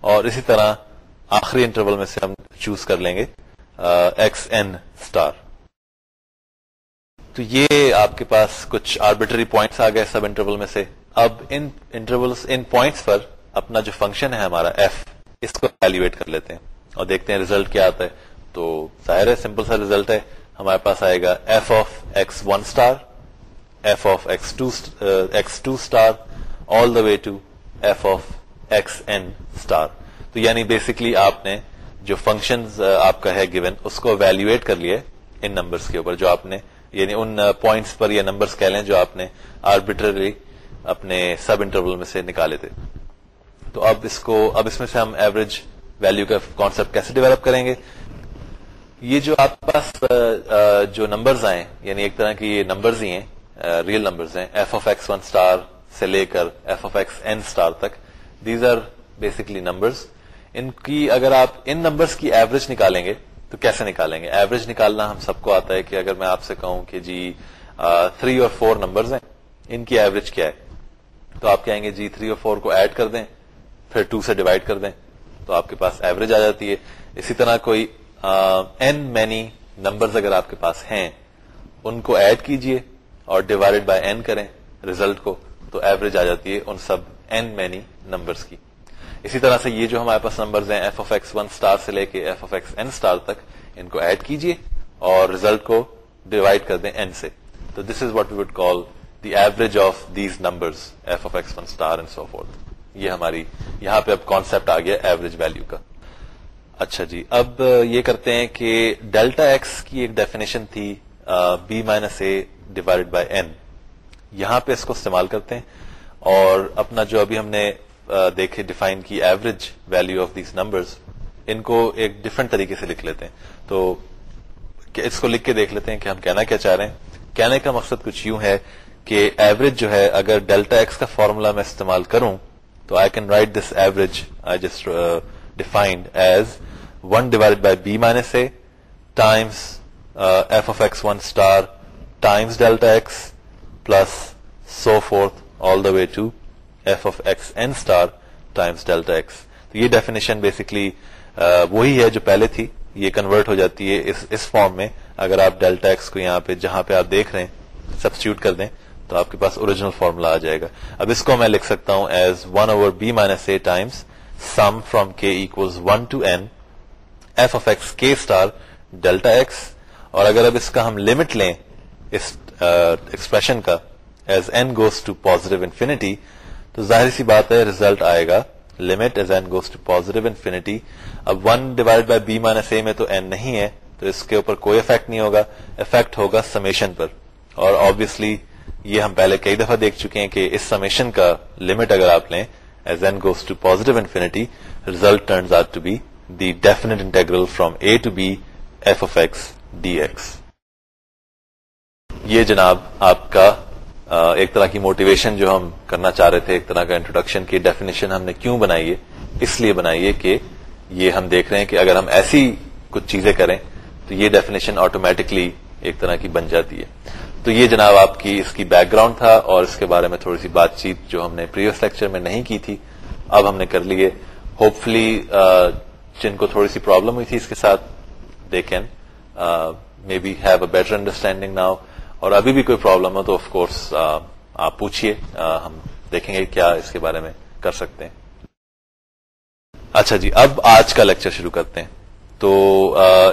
اور اسی طرح آخری انٹرول میں سے ہم چوز کر لیں گے ایکس این اسٹار تو یہ آپ کے پاس کچھ آربیٹری پوائنٹس آ گئے سب انٹرول میں سے. اب ان انٹرول ان پوائنٹس پر اپنا جو فنکشن ہے ہمارا ایف اس کو ایویلویٹ کر لیتے ہیں اور دیکھتے ہیں ریزلٹ کیا آتا ہے. تو ظاہر ہے سمپل سا ریزلٹ ہے۔ ہمارے پاس آئے گا f of x one star f of x two x two star all the way to f of x n star تو یعنی بیسکلی آپ نے جو فنکشن uh, آپ کا ہے گیون اس کو ویلویٹ کر لیا ان نمبرس کے اوپر جو آپ نے یعنی ان uh, پوائنٹس پر یا نمبرس کہہ لیں جو آپ نے آربیٹرلی اپنے سب انٹرول میں سے نکالے تھے۔ تو اب اس کو، اب اس میں سے ہم ایوریج ویلو کا کانسپٹ کیسے ڈیولپ کریں گے؟ یہ جو آپ کے پاس جو نمبرز آئے یعنی ایک طرح کی یہ نمبرز ہی ہیں ریئل نمبرز ہیں f of x one star سے لے کر f of x n star تک دیز آر بیسکلی نمبرز ان کی اگر آپ ان نمبرز کی ایوریج نکالیں گے، تو کیسے نکالیں گے؟ ایوریج نکالنا ہم سب کو آتا ہے کہ اگر میں آپ سے کہوں کہ جی تھری اور فور نمبرز ہیں، ان کی ایوریج کیا ہے؟ تو آپ کہیں گے جی تھری اور فور کو ایڈ کر دیں، پھر ٹو سے ڈیوائڈ کر دیں، تو آپ کے پاس ایوریج آ جاتی ہے۔ اسی طرح کوئی این مینی نمبرز اگر آپ کے پاس ہیں، ان کو ایڈ کیجیے اور ڈیوائڈ بائی این کریں ریزلٹ کو، تو ایوریج آ جاتی ہے ان سب این مینی نمبرز کی۔ اسی طرح سے یہ جو ہمارے پاس نمبرز ہیں f of x one star سے لے کے f of x n star تک، ان کو ایڈ کیجیے اور ریزلٹ کو ڈیوائڈ کر دیں این سے۔ تو this is what we would call the average of these numbers f of x one star and so forth یہ ہماری، یہاں پہ اب کانسپٹ آ گیا ایوریج ویلو کا۔ اچھا جی اب یہ کرتے ہیں کہ ڈیلٹا ایکس کی ایک ڈیفینیشن تھی b minus a divide by n یہاں پہ اس کو استعمال کرتے ہیں اور اپنا جو ابھی ہم نے دیکھے ڈیفائن کی average value of these numbers ان کو ایک ڈفرنٹ طریقے سے لکھ لیتے ہیں۔ تو اس کو لکھ کے دیکھ لیتے ہیں کہ ہم کہنا کیا چاہ رہے ہیں۔ کہنے کا مقصد کچھ یوں ہے کہ ایوریج جو ہے، اگر ڈیلٹا ایکس کا فارمولا میں استعمال کروں، تو I can write this average I just defined as one divide by b minus a times f of x one star times delta x plus so forth all the way to f of x n star times delta x تو یہ definition basically uh, وہی ہے جو پہلے تھی. یہ convert ہو جاتی ہے اس فارم میں. اگر آپ ڈیلٹا ایکس کو یہاں پہ، جہاں پہ آپ دیکھ رہے ہیں سبسٹیوٹ کر دیں، تو آپ کے پاس اوریجنل فارمولا آ جائے گا. اب اس کو میں لکھ سکتا ہوں as one over b minus a times sum from k equal one to n f of x k star delta x اور اگر اب اس کا ہم لمٹ لیں اس ایکسپریشن کا as n goes to positive infinity تو ظاہر سی بات ہے ریزلٹ آئے گا limit as n goes to positive infinity اب one divide by b minus a میں تو این نہیں ہے، تو اس کے اوپر کوئی افیکٹ نہیں ہوگا افیکٹ ہوگا سمیشن پر. اور آبیسلی یہ ہم پہلے کئی دفعہ دیکھ چکے ہیں کہ اس سمیشن کا لمٹ اگر آپ لیں as n goes to positive infinity result turns are to be the definite integral from a to b f of x d x یہ جناب آپ کا ایک طرح کی موٹیویشن جو ہم کرنا چاہ رہے تھے ایک طرح کا انٹروڈکشن کی ڈیفینیشن ہم نے کیوں بنائی ہے اس لیے بنائی ہے کہ یہ ہم دیکھ رہے ہیں کہ اگر ہم ایسی کچھ چیزیں کریں تو یہ ڈیفینیشن آٹومیٹکلی ایک طرح کی بن جاتی ہے تو یہ جناب آپ کی اس کی بیک گراؤنڈ تھا اور اس کے بارے میں تھوڑی سی بات چیت جو ہم نے پریویس لیکچر میں نہیں کی تھی، اب ہم نے کر لیے ہوپ فلی جن کو تھوڑی سی پرابلم ہوئی تھی اس کے ساتھ they can may be have a better understanding now اور ابھی بھی کوئی پرابلم ہو تو آف کورس آپ پوچھیے ہم دیکھیں گے کیا اس کے بارے میں کر سکتے ہیں۔ اچھا جی اب آج کا لیکچر شروع کرتے ہیں۔ تو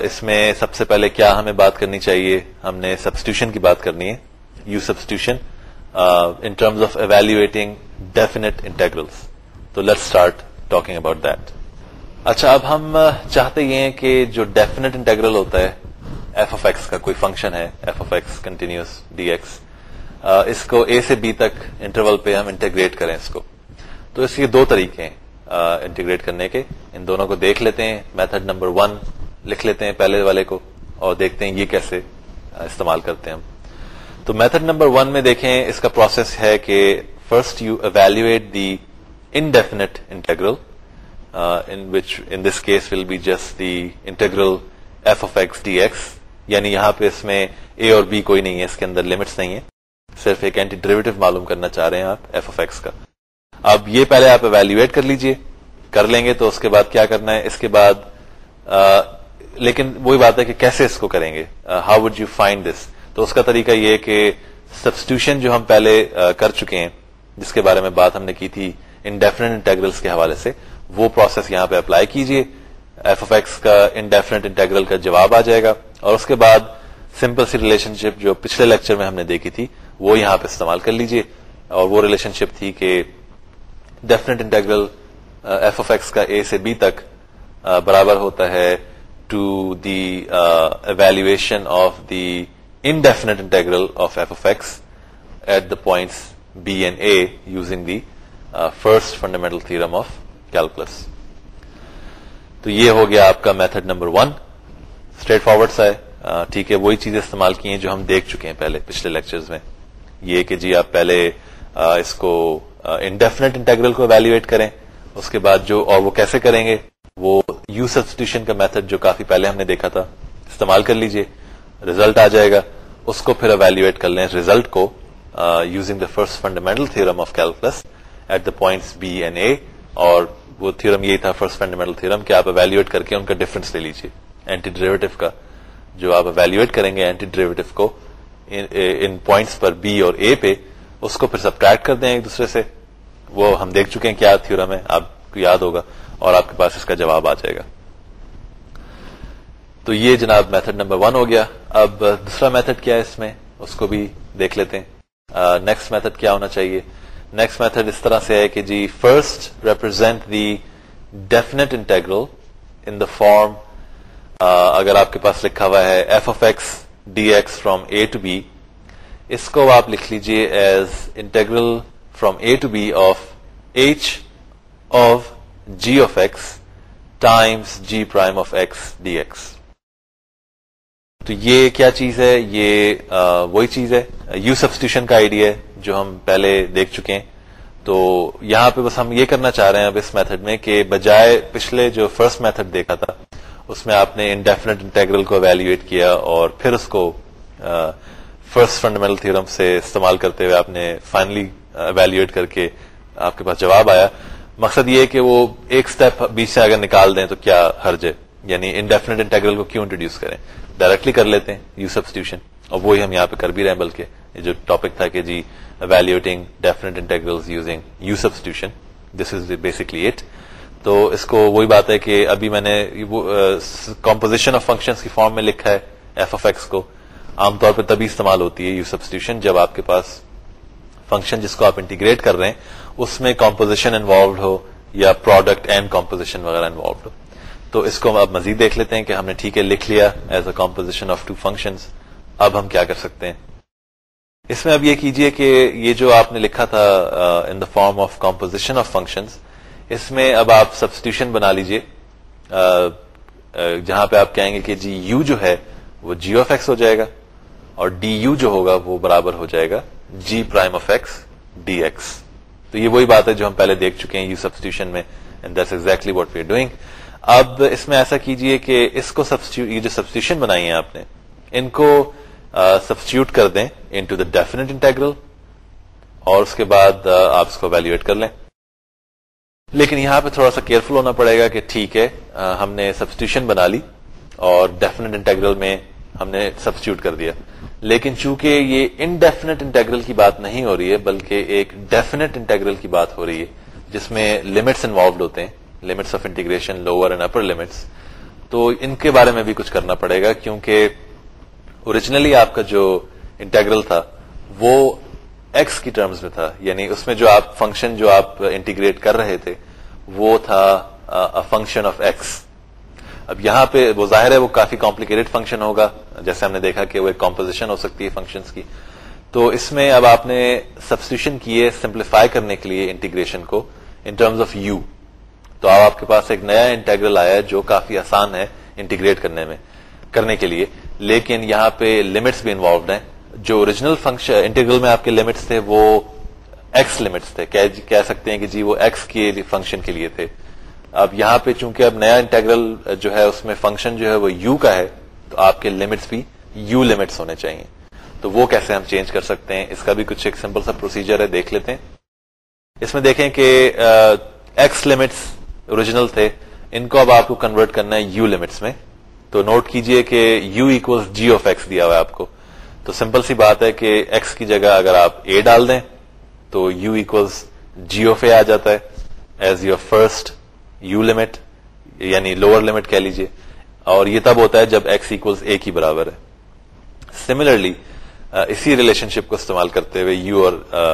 اس میں سب سے پہلے کیا ہمیں بات کرنی چاہیے؟ ہم نے سبسٹیوشن کی بات کرنی ہے u substitution in terms of evaluating definite integrals تو let start talking about that اچھا اب ہم چاہتے یہ ہیں کہ جو ڈیفینیٹ انٹیگرل ہوتا ہے ایف اف ایکس کا کوئی فنکشن ہے f of x continuous d x اس کو اے سے بی تک انٹرول پہ ہم انٹیگریٹ کریں اس کو۔ تو اس کے دو طریقے ہیں۔ انٹیگریٹ کرنے کے۔ ان دونوں کو دیکھ لیتے ہیں، میتھڈ نمبر ون لکھ لیتے ہیں پہلے والے کو اور دیکھتے ہیں یہ کیسے استعمال کرتے ہیں ہم۔ تو میتھڈ نمبر ون میں دیکھیں، اس کا پروسیس ہے کہ first you evaluate the indefinite integral in which in this case will be just the integral f of x d x یعنی یہاں پہ اس میں اے اور بی کوئی نہیں ہے، اس کے اندر لمٹس نہیں ہے صرف ایک اینٹی ڈریویٹو معلوم کرنا چاہ رہے ہیں آپ ایف اف ایکس کا۔ اب یہ پہلے آپ ایویلویٹ کر لیجیے کر لیں گے تو اس کے بعد کیا کرنا ہے؟ اس کے بعد آ, لیکن وہی بات ہے کہ کیسے اس کو کریں گے؟ How would you find this تو اس کا طریقہ یہ کہ سبسٹیوشن جو ہم پہلے آ, کر چکے ہیں جس کے بارے میں بات ہم نے کی تھی انڈیفرنٹ انٹیگرلس کے حوالے سے وہ پروسیس یہاں پہ اپلائی کیجیے۔ ایف اف ایکس کا انڈیفینٹ انٹیگرل کا جواب آ جائے گا۔ اور اس کے بعد سمپل سی ریلیشن شپ جو پچھلے لیکچر میں ہم نے دیکھی تھی وہ یہاں پہ استعمال کر لیجیے۔ اور وہ ریلیشن شپ تھی کہ definite integral f of x کا اے سے بی تک برابر ہوتا ہے to the evaluation of the indefinite integral of f of x at the points b and a using the first fundamental theorem of calculus تو یہ ہو گیا آپ کا method number one straightforward سا ہے. Uh, ٹھیک ہے. وہی چیزیں استعمال کی ہیں جو ہم دیکھ چکے ہیں پہلے پچھلے لیکچرز میں. یہ کہ جی آپ پہلے uh, اس کو انڈیفینٹ انٹیگرل کو ایویلویٹ کریں، اس کے بعد جو اور وہ کیسے کریں گے، وہ یو سبسٹیوشن کا میتھڈ جو کافی پہلے ہم نے دیکھا تھا، استعمال کر لیجیے ریزلٹ آ جائے گا، اس کو پھر اویلویٹ کر لیں ریزلٹ کو using the first fundamental theorem of calculus at the points b and a اور وہ تھرم یہی تھا فرسٹ فنڈامنٹل تھرم کہ آپ اویلویٹ کر کے ان کا ڈفرنس لے لیجیے اینٹی ڈریویٹو کا، جو آپ اویلویٹ کریں گے اینٹی ڈریویٹو کو، ان پوائنٹس پر بی اور اے پہ اس کو پھر سبٹریکٹ کر دیں ایک دوسرے سے۔ وہ ہم دیکھ چکے ہیں کیا تھیورم ہے، آپ کو یاد ہوگا اور آپ کے پاس اس کا جواب آ جائے گا۔ تو یہ جناب میتھڈ نمبر ون ہو گیا۔ اب دوسرا میتھڈ کیا ہے اس میں؟ اس کو بھی دیکھ لیتے ہیں۔ نیکسٹ میتھڈ کیا ہونا چاہیے؟ نیکسٹ میتھڈ اس طرح سے ہے کہ جی first represent the definite integral in the form اگر آپ کے پاس لکھا ہوا ہے f of x d x from a to b اس کو آپ لکھ لیجیے as integral from a to b of h of g of x times g prime of x d x تو یہ کیا چیز ہے؟ یہ وہی چیز ہے۔ یو سبسٹیوشن کا آئیڈیا ہے جو ہم پہلے دیکھ چکے ہیں۔ تو یہاں پہ بس ہم یہ کرنا چاہ رہے ہیں اب اس میتھڈ میں کہ بجائے پچھلے جو فرسٹ میتھڈ دیکھا تھا، اس میں آپ نے انڈیفینٹ انٹیگرل کو اویلویٹ کیا اور پھر اس کو فرسٹ فنڈامنٹل تھیورم سے استعمال کرتے ہوئے آپ نے فائنلی اویلویٹ uh, کر کے آپ کے پاس جواب آیا۔ مقصد یہ کہ وہ ایک اسٹیپ بیچ سے اگر نکال دیں تو کیا حرج ہے؟ یعنی انڈیفینٹ انٹیگرل کو کیوں انٹروڈیوس کریں؟ ڈائریکٹلی کر لیتے ہیں یو سبسٹیوشن اور وہی ہم یہاں پہ کر بھی رہے ہیں، بلکہ جو ٹاپک تھا کہ جی evaluating definite integral using u substitution this is basically it تو اس کو وہی بات ہے کہ ابھی میں نے کمپوزیشن آف فنکشن کی فارم میں لکھا ہے ایف اف ایکس کو۔ عام طور پہ تبھی استعمال ہوتی ہے یو سبسٹیوشن جب آپ کے پاس فنکشن جس کو آپ انٹیگریٹ کر رہے ہیں، اس میں کمپوزیشن انوالوڈ ہو یا پروڈکٹ اینڈ کمپوزیشن وغیرہ انوالوڈ ہو۔ تو اس کو اب مزید دیکھ لیتے ہیں کہ ہم نے ٹھیک ہے لکھ لیا as a composition of two function اب ہم کیا کر سکتے ہیں۔ اس میں اب یہ کیجیے کہ یہ جو آپ نے لکھا تھا in the form of composition of functions اس میں اب آپ سبسٹیوشن بنا لیجیے۔ uh, uh, جہاں پہ آپ کہیں گے کہ جی یو جو ہے وہ جی آف ایکس ہو جائے گا۔ اور ڈی یو جو ہوگا وہ برابر ہو جائے گا g prime of x d x تو یہ وہی بات ہے جو ہم پہلے دیکھ چکے ہیں یو سبسٹیوشن میں and that's exactly what we doing اب اس میں ایسا کیجیے کہ اس کو یہ جو سبسٹیوشن بنائی ہے آپ نے، ان کو سبسٹیوٹ کر دیں into the definite integral اور اس کے بعد آپ اس کو ویلویٹ کر لیں. لیکن یہاں پہ تھوڑا سا کیئرفل ہونا پڑے گا کہ ٹھیک ہے ہم نے سبسٹیوشن بنا لی اور ڈیفینیٹ انٹیگرل میں ہم نے سبسٹیوٹ کر دیا۔ لیکن چونکہ یہ انڈیفینیٹ انٹیگرل کی بات نہیں ہو رہی ہے، بلکہ ایک ڈیفینیٹ انٹیگرل کی بات ہو رہی ہے، جس میں لمٹس انوالوڈ ہوتے ہیں limits of integration lower and upper limits تو ان کے بارے میں بھی کچھ کرنا پڑے گا، کیونکہ اوریجنلی آپ کا جو انٹیگرل تھا، وہ ایکس کی ٹرمز میں تھا۔ یعنی اس میں جو آپ فنکشن جو آپ انٹیگریٹ کر رہے تھے، وہ تھا فنکشن آف ایکس اب یہاں پہ وہ ظاہر ہے وہ کافی کمپلیکیٹڈ فنکشن ہوگا۔ جیسے ہم نے دیکھا کہ وہ ایک کمپوزیشن ہو سکتی ہے فنکشنز کی۔ تو اس میں اب آپ نے سبسٹیوشن کیے سمپلیفائی کرنے کے لیے انٹیگریشن کو ان ٹرمز آف یو تو اب آپ کے پاس ایک نیا انٹیگرل آیا ہے جو کافی آسان ہے انٹیگریٹ کرنے میں، کرنے کے لیے۔ لیکن یہاں پہ لمٹس بھی انوالوڈ ہیں۔ جو اوریجنل فنکشن انٹیگرل میں آپ کے لمٹس تھے وہ ایکس لمٹس تھے۔ کہہ سکتے ہیں کہ جی وہ ایکس کے فنکشن کے لیے تھے۔ اب یہاں پہ چونکہ اب نیا انٹیگرل جو ہے اس میں فنکشن جو ہے وہ یو کا ہے، تو آپ کے لمٹس بھی یو لمٹس ہونے چاہیے۔ تو وہ کیسے ہم چینج کر سکتے ہیں؟ اس کا بھی کچھ ایک سمپل سا پروسیجر ہے، دیکھ لیتے ہیں۔ اس میں دیکھیں کہ ایکس لمٹس اوریجنل تھے۔ ان کو اب آپ کو کنورٹ کرنا ہے یو لمٹس میں۔ تو نوٹ کیجیے کہ u equal g of x دیا ہوا ہے آپ کو۔ تو سمپل سی بات ہے کہ ایکس کی جگہ اگر آپ اے ڈال دیں، تو u equal g of a آ جاتا ہے۔ As your first u limit یعنی لوور لمٹ کہہ لیجیے اور یہ تب ہوتا ہے جب ایکس ایکولس اے کی برابر ہے۔ سملرلی اسی ریلیشن شپ کو استعمال کرتے ہوئے یو اور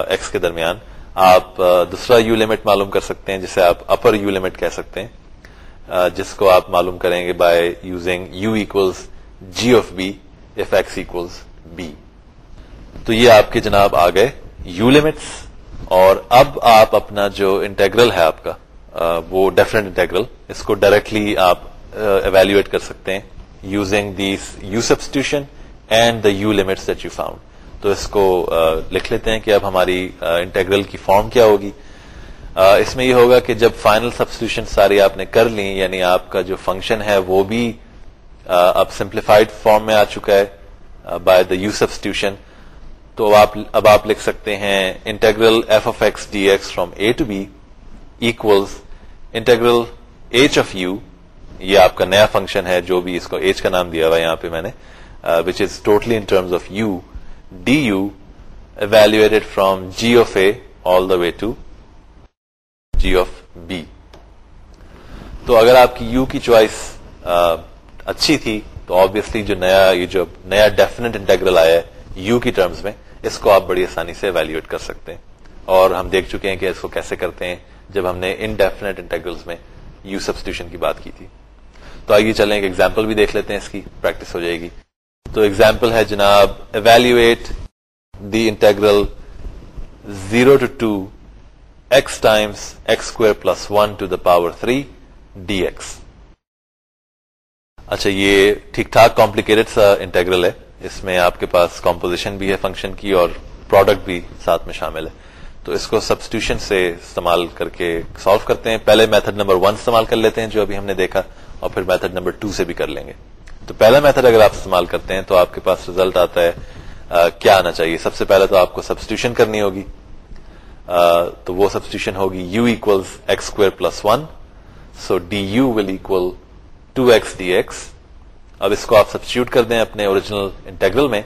ایکس کے درمیان آپ دوسرا یو لمٹ معلوم کر سکتے ہیں، جسے آپ اپر یو لمٹ کہہ سکتے ہیں۔ جس کو آپ معلوم کریں گے by using u equals g of b if x equals b تو یہ آپ کے جناب آ گئے یو لمٹس اور اب آپ اپنا جو انٹیگرل ہے آپ کا وہ ڈیفرنٹ انٹیگرل اس کو ڈائریکٹلی آپ ایویلویٹ کر سکتے ہیں using this u substitution and the u limits that you found تو اس کو لکھ لیتے ہیں کہ اب ہماری انٹیگرل کی فارم کیا ہوگی۔ اس میں یہ ہوگا کہ جب فائنل سبسٹیوشن ساری آپ نے کر لی یعنی آپ کا جو فنکشن ہے وہ بھی اب سمپلیفائڈ فارم میں آ چکا ہے بائی دا یو سبسٹیوشن تو اب آپ لکھ سکتے ہیں integral f of x d x from a to b equals integral h of u یہ آپ کا نیا فنکشن ہے جو بھی اس کو ایچ کا نام دیا ہوا یہاں پہ میں نے which is totally in terms of u d u evaluated from g of a all the way to g of b تو اگر آپ کی یو کی چوائس uh, اچھی تھی، تو آبیسلی جو نیا، یہ جو نیا ڈیفینیٹ انٹیگرل آیا ہے یو کی ٹرمز میں، اس کو آپ بڑی آسانی سے ایویلویٹ کر سکتے ہیں. اور ہم دیکھ چکے ہیں کہ اس کو کیسے کرتے ہیں. جب ہم نے انڈیفینیٹ انٹیگرلز میں یو سبسٹیوشن کی بات کی تھی۔ تو آئیے چلیں ایک ایگزامپل بھی دیکھ لیتے ہیں اس کی پریکٹس ہو جائے گی۔ تو ایگزامپل ہے جناب evaluate the integral zero to two x times x square plus one to the power three d x اچھا یہ ٹھیک ٹھاک کمپلیکیٹڈ سا انٹیگرل ہے۔ اس میں آپ کے پاس کمپوزیشن بھی ہے فنکشن کی، اور پروڈکٹ بھی ساتھ میں شامل ہے۔ تو اس کو سبسٹیوشن سے استعمال کر کے سالو کرتے ہیں۔ پہلے میتھڈ نمبر ون استعمال کر لیتے ہیں جو ابھی ہم نے دیکھا اور پھر میتھڈ نمبر ٹو سے بھی کر لیں گے۔ تو پہلا میتھڈ اگر آپ استعمال کرتے ہیں تو آپ کے پاس ریزلٹ آتا ہے آ, کیا آنا چاہیے؟ سب سے پہلے تو آپ کو سبسٹیوشن کرنی ہوگی۔ آ, تو وہ سبسٹیوشن ہوگی u equals x square plus one so d u will equal two x d x اب اس کو آپ سبسٹیوٹ کر دیں اپنے اوریجنل انٹیگرل میں۔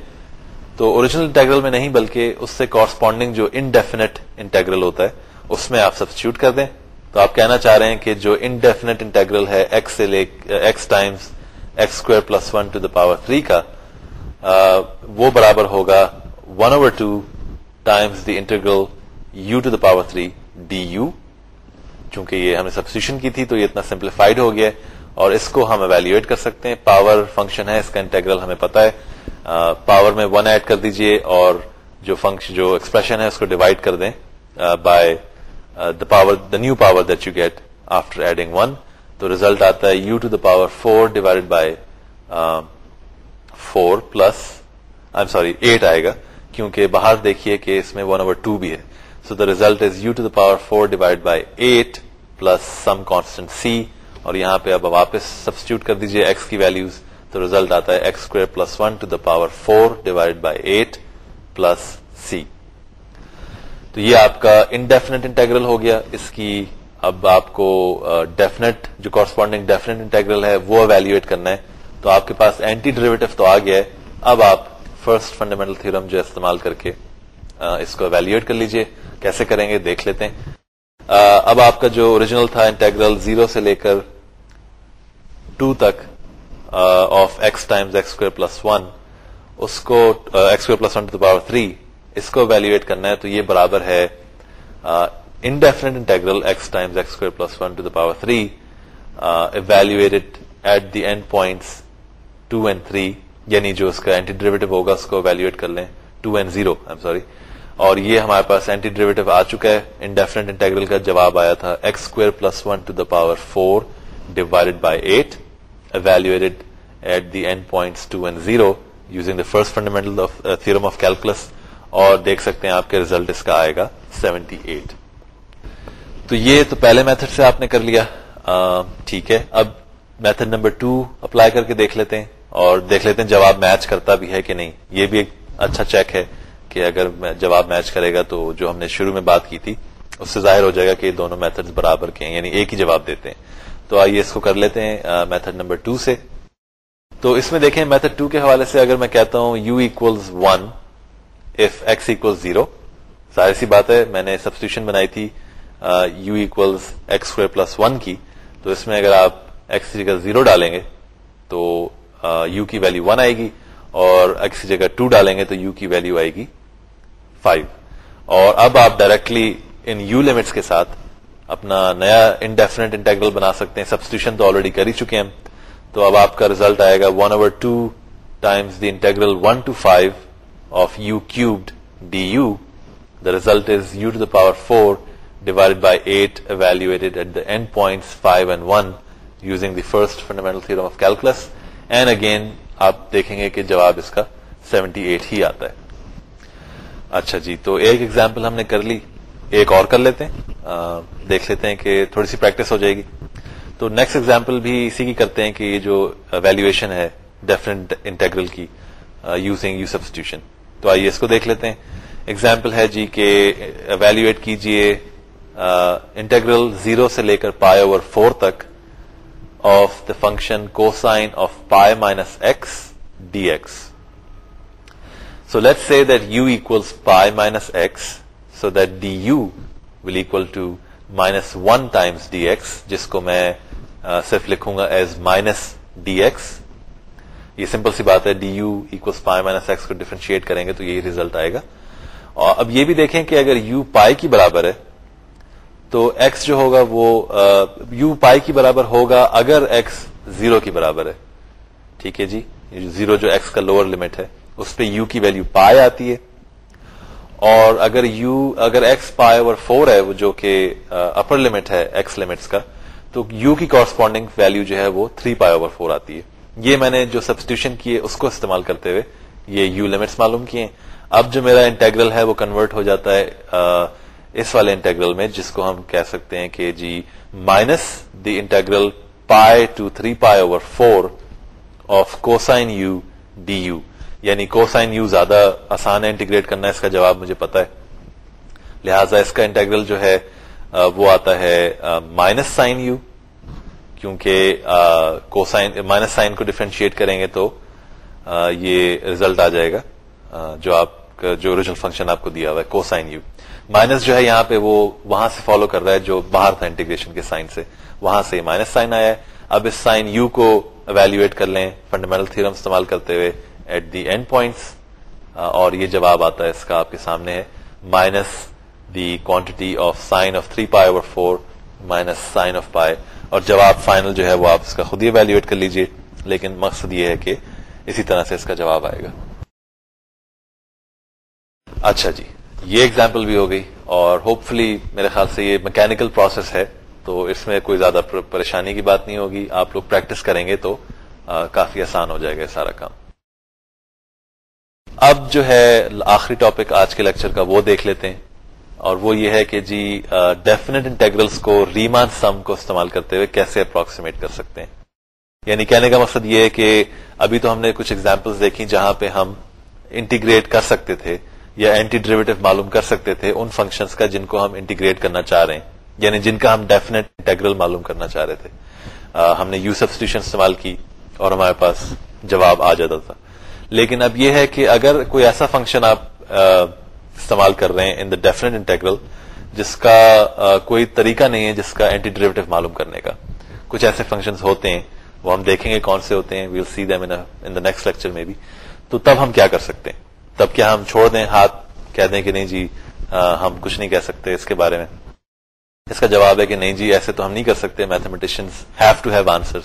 تو اوریجنل انٹیگرل میں نہیں بلکہ اس سے کورسپونڈنگ جو انڈیفینٹ انٹیگرل ہوتا ہے، اس میں آپ سبسٹیوٹ کر دیں۔ تو آپ کہنا چاہ رہے ہیں کہ جو انڈیفینٹ انٹیگرل ہے ایکس سے لے x times x square plus one to the power three کا وہ برابر ہوگا one over two times the integral u to the power three d u چونکہ یہ ہم نے سبسٹیوشن کی تھی تو یہ اتنا سمپلیفائڈ ہو گیا اور اس کو ہم ایویلویٹ کر سکتے ہیں۔ پاور فنکشن ہے، اس کا انٹیگرل ہمیں پتا ہے۔ پاور میں ون ایڈ کر دیجیے اور جو فنکشن جو ایکسپریشن ہے اس کو ڈیوائڈ کر دیں by the power the new power that you get after adding one تو ریزلٹ آتا ہے u to the power four divide by four plus I sorry eight آئے گا، کیونکہ باہر دیکھیے کہ اس میں ون اوور ٹو بھی ہے۔ So the result is u to the power four divide by eight plus some constant c اور یہاں پہ اب واپس سبسٹیوٹ کر دیجیے ایکس کی ویلوز تو ریزلٹ آتا ہے x square plus one to the power four divide by eight plus c تو یہ آپ کا انڈیفینٹ انٹیگرل ہو گیا. اس کی اب آپ کو ڈیفینیٹ جو کورسپونڈنگ ڈیفینیٹ انٹیگرل ہے، وہ اویلویٹ کرنا ہے. تو آپ کے پاس اینٹی ڈریویٹو تو آ گیا ہے. اب آپ فرسٹ فنڈامنٹل تھرم جو استعمال کر کے اس کو اویلویٹ کر لیجیے. کیسے کریں گے دیکھ لیتے ہیں. اب آپ کا جو اوریجنل تھا انٹیگرل زیرو سے لے کر ٹو تک of x times x square plus one اس کو x square plus one to power three اس کو ویلویٹ کرنا ہے تو یہ برابر ہے indefinite integral x times x square plus one to the power three evaluated at the end points two and three یعنی جو اس کا اینٹی ڈریویٹو ہوگا اس کو ویلویٹ کر لیں two and zero I sorry اور یہ ہمارے پاس اینٹی ڈریویٹو آ چکا ہے انڈیفرنٹ انٹیگرل کا جواب آیا تھا x square plus one to the power four divided by eight evaluated at the end points 2 and 0 using the first fundamental of uh, theorem of calculus اور دیکھ سکتے ہیں آپ کے ریزلٹ اس کا آئے گا 78 تو یہ تو پہلے میتھڈ سے آپ نے کر لیا. ٹھیک ہے. اب میتھڈ نمبر ٹو اپلائی کر کے دیکھ لیتے ہیں اور دیکھ لیتے ہیں جواب میچ کرتا بھی ہے کہ نہیں. یہ بھی ایک اچھا چیک ہے کہ اگر جواب میچ کرے گا تو جو ہم نے شروع میں بات کی تھی اس سے ظاہر ہو جائے گا کہ دونوں میتھڈ برابر کے ہیں یعنی ایک ہی جواب دیتے ہیں. تو آئیے اس کو کر لیتے ہیں میتھڈ نمبر ٹو سے. تو اس میں دیکھیں میتھڈ ٹو کے حوالے سے اگر میں کہتا ہوں u equals one if x equal zero ظاہر سی بات ہے میں نے سبسٹیوشن بنائی تھی u equals x square plus one کی، تو اس میں اگر آپ ایکس کی جگہ زیرو ڈالیں گے تو یو کی ویلو ون آئے گی اور ایکس کی جگہ ٹو ڈالیں گے تو یو کی ویلو آئے گی فائیو اور اب آپ ڈائریکٹلی ان یو لمٹس کے ساتھ اپنا نیا انڈیفینٹ انٹیگرل بنا سکتے ہیں. سبسٹیوشن تو آلریڈی کر ہی چکے ہیں تو اب آپ کا ریزلٹ آئے گا one over two times the integral one to five of u cubed d u the result is u to the power four divide by eight evaluated at the end point five and one using the first fundamental theorem of calculus and again آپ دیکھیں گے کہ جواب اس کا seventy eight ہی آتا ہے۔ اچھا جی تو ایک ایگزامپل ہم نے کر لی، ایک اور کر لیتے ہیں۔ دیکھ لیتے ہیں کہ تھوڑی سی پریکٹس ہو جائے گی۔ تو نیکسٹ ایگزامپل بھی اسی کی کرتے ہیں کہ یہ جو ویلویشن ہے ڈیفرنٹ انٹیگرل کی یوزنگ یو سبسٹیوشن تو آئیے اس کو دیکھ لیتے ہیں. ایگزامپل ہے جی کہ ویلویٹ کیجیے uh, انٹیگرل زیرو سے لے کر پائے اوور فور تک آف دا فنکشن کو sine of pi minus x d x so let see that u equals pi minus x so that d u will equal to minus one times d x جس کو میں صرف لکھوں گا as minus d x یہ simple سی بات ہے d u equals pi minus x کو ڈیفرینشیٹ کریں گے تو یہی ریزلٹ آئے گا۔ اور اب یہ بھی دیکھیں کہ اگر یو پائی کی برابر ہے، تو ایکس جو ہوگا وہ یو پائی کی برابر ہوگا اگر ایکس زیرو کی برابر ہے۔ ٹھیک ہے جی؟ زیرو جو ایکس کا لوور لمٹ ہے، اس پہ یو کی ویلو پائے آتی ہے۔ اور اگر یو اگر ایکس پائے اوور فور ہے، وہ جو کہ اپر لمٹ ہے ایکس لمٹس کا تو یو کی کورسپونڈنگ ویلو جو ہے وہ تھری پائے اوور فور آتی ہے۔ یہ میں نے جو سبسٹیوشن کیے اس کو استعمال کرتے ہوئے یہ یو لمٹس معلوم کیے اب جو میرا انٹیگرل ہے وہ کنورٹ ہو جاتا ہے اس والے انٹیگرل میں، جس کو ہم کہہ سکتے ہیں کہ جی minus the integral pi to three pi over four of cosine u d u یعنی کوسائن یو زیادہ آسان ہے، انٹیگریٹ کرنا، اس کا جواب مجھے پتا ہے۔ لہذا اس کا انٹیگرل جو ہے وہ آتا ہے مائنس سائن یو کیونکہ مائنس سائن کو ڈیفرینشیٹ کریں گے تو یہ ریزلٹ آ جائے گا جو آپ کا، جو اوریجنل فنکشن آپ کو دیا ہوا ہے کو سائن یو مائنس جو ہے یہاں پہ وہ وہاں سے فالو کر رہا ہے، جو باہر تھا انٹیگریشن کے سائن سے، وہاں سے مائنس سائن آیا ہے۔ اب اس سائن یو کو اویلویٹ کر لیں فنڈامنٹل تھرم استعمال کرتے ہوئے ایٹ دی اینڈ پوائنٹس اور یہ جواب آتا ہے اس کا آپ کے سامنے ہے۔ Minus the quantity of sine of three pi over four minus sine of pi اور جواب فائنل جو ہے وہ آپ اس کا خود ہی ویلویٹ کر لیجیے، لیکن مقصد یہ ہے کہ اسی طرح سے اس کا جواب آئے گا۔ اچھا جی یہ ایگزامپل بھی ہو گئی اور ہوپ فلی میرے خیال سے یہ میکینکل پروسیس ہے، تو اس میں کوئی زیادہ پریشانی کی بات نہیں ہوگی۔ آپ لوگ پریکٹس کریں گے تو کافی آسان ہو جائے گا سارا کام۔ اب جو ہے آخری ٹاپک آج کے لیکچر کا وہ دیکھ لیتے ہیں۔ اور وہ یہ ہے کہ جی ڈیفینیٹ انٹیگرلس کو ریمان سم کو استعمال کرتے ہوئے کیسے اپروکسیمیٹ کر سکتے ہیں؟ یعنی کہنے کا مقصد یہ ہے کہ ابھی تو ہم نے کچھ ایگزامپلس دیکھی جہاں پہ ہم انٹیگریٹ کر سکتے تھے یا اینٹی ڈریویٹو معلوم کر سکتے تھے ان فنکشنز کا جن کو ہم انٹیگریٹ کرنا چاہ رہے ہیں یعنی جن کا ہم ڈیفینیٹ انٹیگرل معلوم کرنا چاہ رہے تھے۔ ہم نے یو سبسٹیوشن استعمال کی اور ہمارے پاس جواب آ جاتا تھا۔ لیکن اب یہ ہے کہ اگر کوئی ایسا فنکشن آپ استعمال کر رہے ہیں ان دا ڈیفینیٹ انٹیگرل جس کا کوئی طریقہ نہیں ہے جس کا اینٹی ڈریویٹو معلوم کرنے کا. کچھ ایسے فنکشن ہوتے ہیں وہ ہم دیکھیں گے کون سے ہوتے ہیں we'll see them in the next lecture میں بھی تو تب ہم کیا کر سکتے ہیں؟ تب کیا ہم چھوڑ دیں ہاتھ، کہہ دیں کہ نہیں جی ہم کچھ نہیں کہہ سکتے اس کے بارے میں. اس کا جواب ہے کہ نہیں جی ایسے تو ہم نہیں کر سکتے mathematicians have to have answer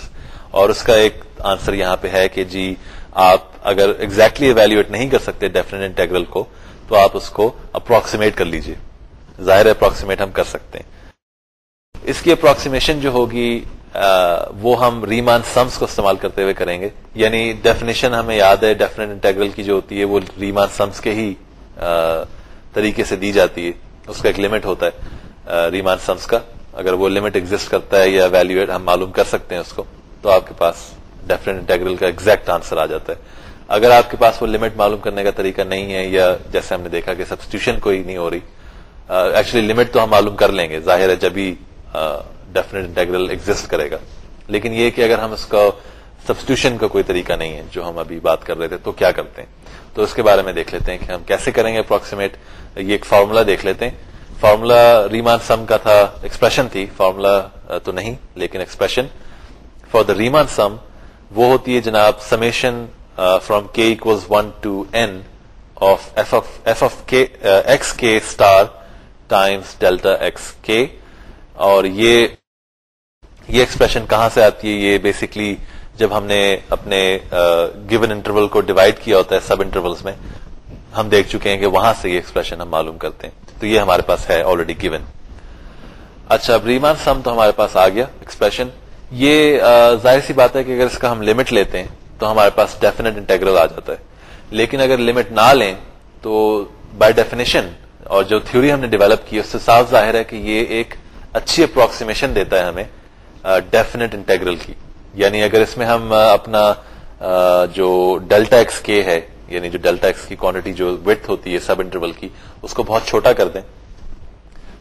اور اس کا ایک آنسر یہاں پہ ہے کہ جی آپ اگر ایگزیکٹلی ایویلویٹ نہیں کر سکتے ڈیفینیٹ انٹیگرل کو تو آپ اس کو اپروکسیمیٹ کر لیجیے۔ ظاہر اپروکسیمیٹ ہم کر سکتے ہیں۔ اس کی اپروکسیمیشن جو ہوگی وہ ہم ریمان سمس کو استعمال کرتے ہوئے کریں گے۔ یعنی ڈیفینیشن ہمیں یاد ہے ڈیفینیٹ انٹیگرل کی جو ہوتی ہے، وہ ریمان سمس کے ہی طریقے سے دی جاتی ہے۔ اس کا ایک لمٹ ہوتا ہے ریمان سمس کا۔ اگر وہ لمٹ ایگزٹ کرتا ہے یا ویلو ہم معلوم کر سکتے ہیں اس کو۔ تو آپ کے پاس ڈیفینیٹ انٹیگرل کا ایگزیکٹ آنسر آ جاتا ہے۔ اگر آپ کے پاس وہ لمٹ معلوم کرنے کا طریقہ نہیں ہے یا جیسے ہم نے دیکھا کہ سبسٹیوشن کوئی نہیں ہو رہی ایکچولی لمٹ تو ہم معلوم کر لیں گے، ظاہر ہے جبھی ڈیفینیٹ انٹیگرل ایگزٹ کرے گا۔ لیکن یہ کہ اگر ہم اس کا سبسٹیوشن کا کوئی طریقہ نہیں ہے، جو ہم ابھی بات کر رہے تھے، تو کیا کرتے ہیں؟ تو اس کے بارے میں دیکھ لیتے ہیں کہ ہم کیسے کریں گے اپروکسیمیٹ یہ ایک فارمولا دیکھ لیتے ہیں۔ فارمولا ریمان سم کا تھا ایکسپریشن تھی۔ فارمولا تو نہیں، لیکن expression for the Riemann sum وہ ہوتی ہے جناب summation from k equals one to n of f f k x k star times delta x k اور یہ یہ ایکسپریشن کہاں سے آتی ہے؟ یہ بیسکلی جب ہم نے اپنے uh, گیون انٹرول کو ڈیوائڈ کیا ہوتا ہے سب انٹرولس میں، ہم دیکھ چکے ہیں کہ وہاں سے یہ ایکسپریشن ہم معلوم کرتے ہیں۔ تو یہ ہمارے پاس ہے آلریڈی گیون اچھا ریمان سم تو ہمارے پاس آ گیا ایکسپریشن یہ uh, ظاہر سی بات ہے کہ اگر اس کا ہم لمٹ لیتے ہیں تو ہمارے پاس ڈیفینیٹ انٹیگرل آ جاتا ہے۔ لیکن اگر لمٹ نہ لیں تو بائی ڈیفینیشن اور جو تھیوری ہم نے ڈیولپ کی اس سے صاف ظاہر ہے کہ یہ ایک اچھی اپروکسیمیشن دیتا ہے ہمیں ڈیفینیٹ انٹیگرل کی۔ یعنی اگر اس میں ہم اپنا جو ڈیلٹا ایکس کے ہے یعنی جو ڈیلٹا ایکس کی کوانٹٹی جو وتھ ہوتی ہے سب انٹرول کی، اس کو بہت چھوٹا کر دیں،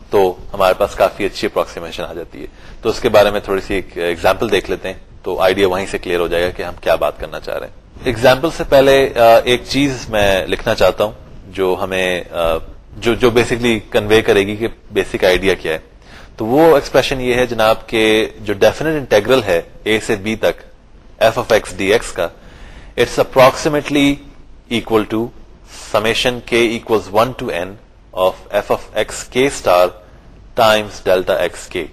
تو ہمارے پاس کافی اچھی اپروکسیمیشن آ جاتی ہے۔ تو اس کے بارے میں تھوڑی سی ایک ایگزامپل دیکھ لیتے ہیں۔ تو آئیڈیا وہیں سے کلیئر ہو جائے گا کہ ہم کیا بات کرنا چاہ رہے ہیں۔ ایگزامپل سے پہلے ایک چیز میں لکھنا چاہتا ہوں جو ہمیں جو جو بیسکلی کنوے کرے گی کہ بیسک آئیڈیا کیا ہے۔ تو وہ ایکسپریشن یہ ہے جناب کہ جو ڈیفینیٹ انٹیگرل ہے اے سے بی تک f of x d x کا it's approximately equal to summation k equal one to n of f of x k star times delta x k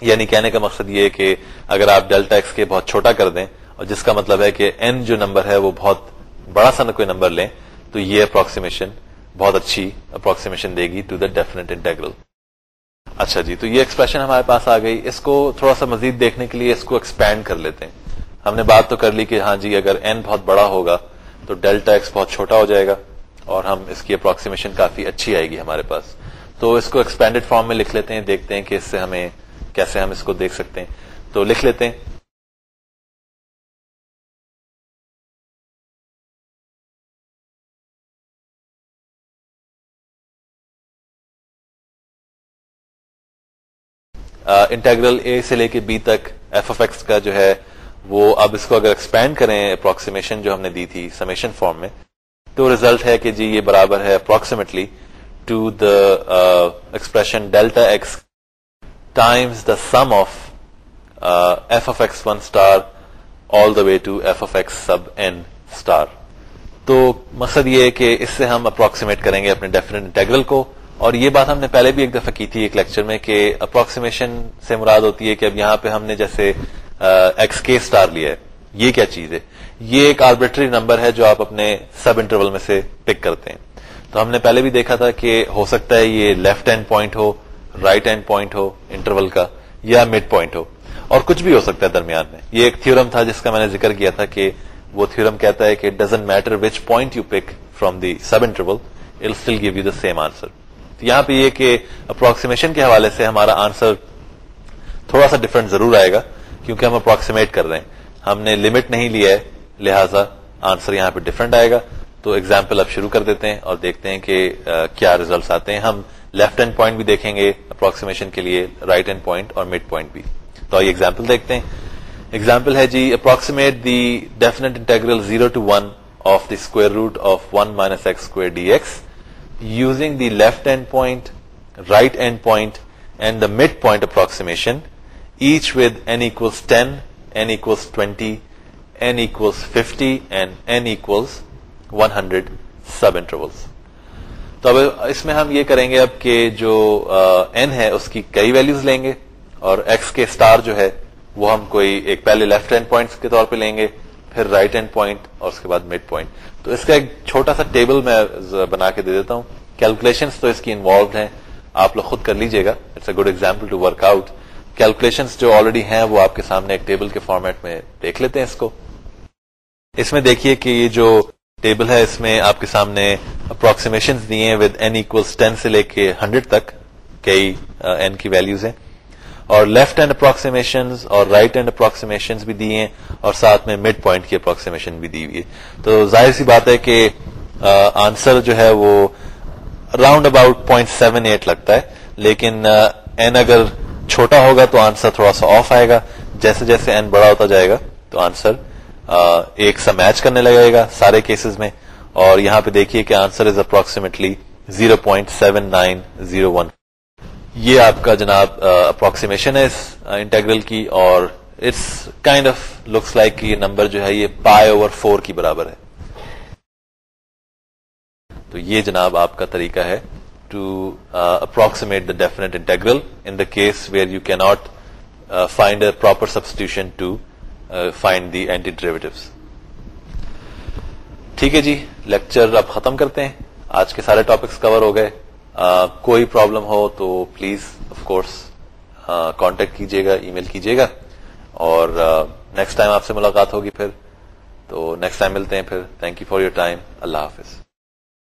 یعنی کہنے کا مقصد یہ کہ اگر آپ ڈیلٹا ایکس کے بہت چھوٹا کر دیں اور جس کا مطلب ہے کہ این جو نمبر ہے وہ بہت بڑا سا کوئی نمبر لیں، تو یہ اپروکسیمیشن بہت اچھی اپروکسیمیشن دے گی ٹو دا ڈیفینیٹ انٹیگرل اچھا جی تو یہ ایکسپریشن ہمارے پاس آ گئی۔ اس کو تھوڑا سا مزید دیکھنے کے لیے اس کو ایکسپینڈ کر لیتے ہیں۔ ہم نے بات تو کر لی کہ ہاں جی اگر این بہت بڑا ہوگا تو ڈیلٹا ایکس بہت چھوٹا ہو جائے گا اور ہم اس کی اپروکسیمیشن کافی اچھی آئے گی ہمارے پاس۔ تو اس کو ایکسپینڈیڈ فارم میں لکھ لیتے ہیں، دیکھتے ہیں کہ اس سے ہمیں کیسے ہم اس کو دیکھ سکتے ہیں۔ تو لکھ لیتے ہیں۔ انٹیگرل اے سے لے کے بی تک ایف اف ایکس کا جو ہے، وہ اب اس کو اگر ایکسپینڈ کریں اپروکسیمیشن جو ہم نے دی تھی سمیشن فارم میں، تو ریزلٹ ہے کہ جی یہ برابر ہے approximately to the expression delta x times the sum of f of x one star all the way to f of x sub n star تو مقصد یہ ہے کہ اس سے ہم اپروکسیمیٹ کریں گے اپنے ڈیفینیٹ انٹیگرل کو اور یہ بات ہم نے پہلے بھی ایک دفعہ کی تھی ایک لیکچر میں کہ اپروکسیمیشن سے مراد ہوتی ہے کہ اب یہاں پہ ہم نے جیسے ایکس کے اسٹار لیا ہے. یہ کیا چیز ہے؟ یہ ایک آربیٹری نمبر ہے جو آپ اپنے سب انٹرول میں سے پک کرتے ہیں. تو ہم نے پہلے بھی دیکھا تھا کہ ہو سکتا ہے یہ لیفٹ ہینڈ پوائنٹ ہو رائٹ ہینڈ پوائنٹ ہو انٹرول کا، یا مڈ پوائنٹ ہو، اور کچھ بھی ہو سکتا ہے درمیان میں۔ یہ ایک تھورم تھا جس کا میں نے ذکر کیا تھا کہ وہ تھورم کہتا ہے کہ doesn't matter which point you pick from the sub interval still give you the same answer یہاں پہ یہ کہ اپروکسیمیشن کے حوالے سے ہمارا آنسر تھوڑا سا ڈفرنٹ ضرور آئے گا، کیونکہ ہم اپروکسیمیٹ کر رہے ہیں۔ ہم نے لمٹ نہیں لیا ہے، لہذا آنسر یہاں پہ ڈفرنٹ آئے گا۔ تو ایگزامپل اب شروع کر دیتے ہیں اور دیکھتے ہیں کہ کیا ریزلٹس آتے ہیں۔ ہم لیفٹ ہینڈ پوائنٹ بھی دیکھیں گے اپروکسیمیشن کے لیے رائٹ ہینڈ پوائنٹ اور مڈ پوائنٹ بھی تو آئیے ایگزامپل دیکھتے ہیں ایگزامپل ہے جی approximate the definite integral zero to one of the square root of one minus x square d x using the left end point, right end point, and the midpoint approximation, each with n equals 10, n equals 20, n equals 50, and n equals 100 sub intervals. تو اب اس میں ہم یہ کریں گے اب کہ جو این ہے، اس کی کئی ویلوز لیں گے اور ایکس کے اسٹار جو ہے، وہ ہم کوئی ایک پہلے لیفٹ ہینڈ پوائنٹ کے طور پہ لیں گے، پھر رائٹ ہینڈ پوائنٹ اور اس کے بعد مڈ پوائنٹ تو اس کا ایک چھوٹا سا ٹیبل میں بنا کے دے دیتا ہوں. کیلکولیشن تو اس کی انوالوڈ ہیں، آپ لوگ خود کر لیجیے گا. It's a good example to work out calculation جو آلریڈی ہیں، وہ آپ کے سامنے ایک ٹیبل کے فارمیٹ میں دیکھ لیتے ہیں اس کو. اس میں دیکھیے کہ یہ جو ٹیبل ہے، اس میں آپ کے سامنے اپروکسیمیشن دیے ود این اکولس ٹین سے لے کے ہنڈریڈ تک کئی uh, این کی ویلوز ہیں. اور لیفٹ ہینڈ اپروکسیمیشن اور رائٹ ہینڈ اپروکسیمیشن بھی دیے ہیں اور ساتھ میں مڈ پوائنٹ کی اپروکسیمیشن بھی دی ہوئی ہے. تو ظاہر سی بات ہے کہ uh, آنسر جو ہے وہ around about point seven eight لگتا ہے. لیکن uh, این اگر چھوٹا ہوگا تو آنسر تھوڑا سا آف آئے گا. جیسے جیسے این بڑا ہوتا جائے گا تو آنسر ایک سا میچ کرنے لگے گا سارے کیسز میں. اور یہاں پہ دیکھیے کہ answer is approximately zero point seven nine zero one یہ آپ کا جناب اپروکسیمیشن ہے اس انٹیگرل کی اور it's kind of looks like یہ نمبر جو ہے یہ پائے اوور فور کی برابر ہے. تو یہ جناب آپ کا طریقہ ہے to approximate the definite integral in the case where you can not find a proper substitution to find the antiderivatives ٹھیک ہے جی لیکچر اب ختم کرتے ہیں۔ آج کے سارے ٹاپکس کور ہو گئے۔ کوئی پرابلم ہو تو پلیز آف کورس کانٹیکٹ کیجیے گا ای میل کیجیے گا۔ اور نیکسٹ ٹائم آپ سے ملاقات ہوگی پھر۔ تو نیکسٹ ٹائم ملتے ہیں پھر۔ Thank you for your time اللہ حافظ۔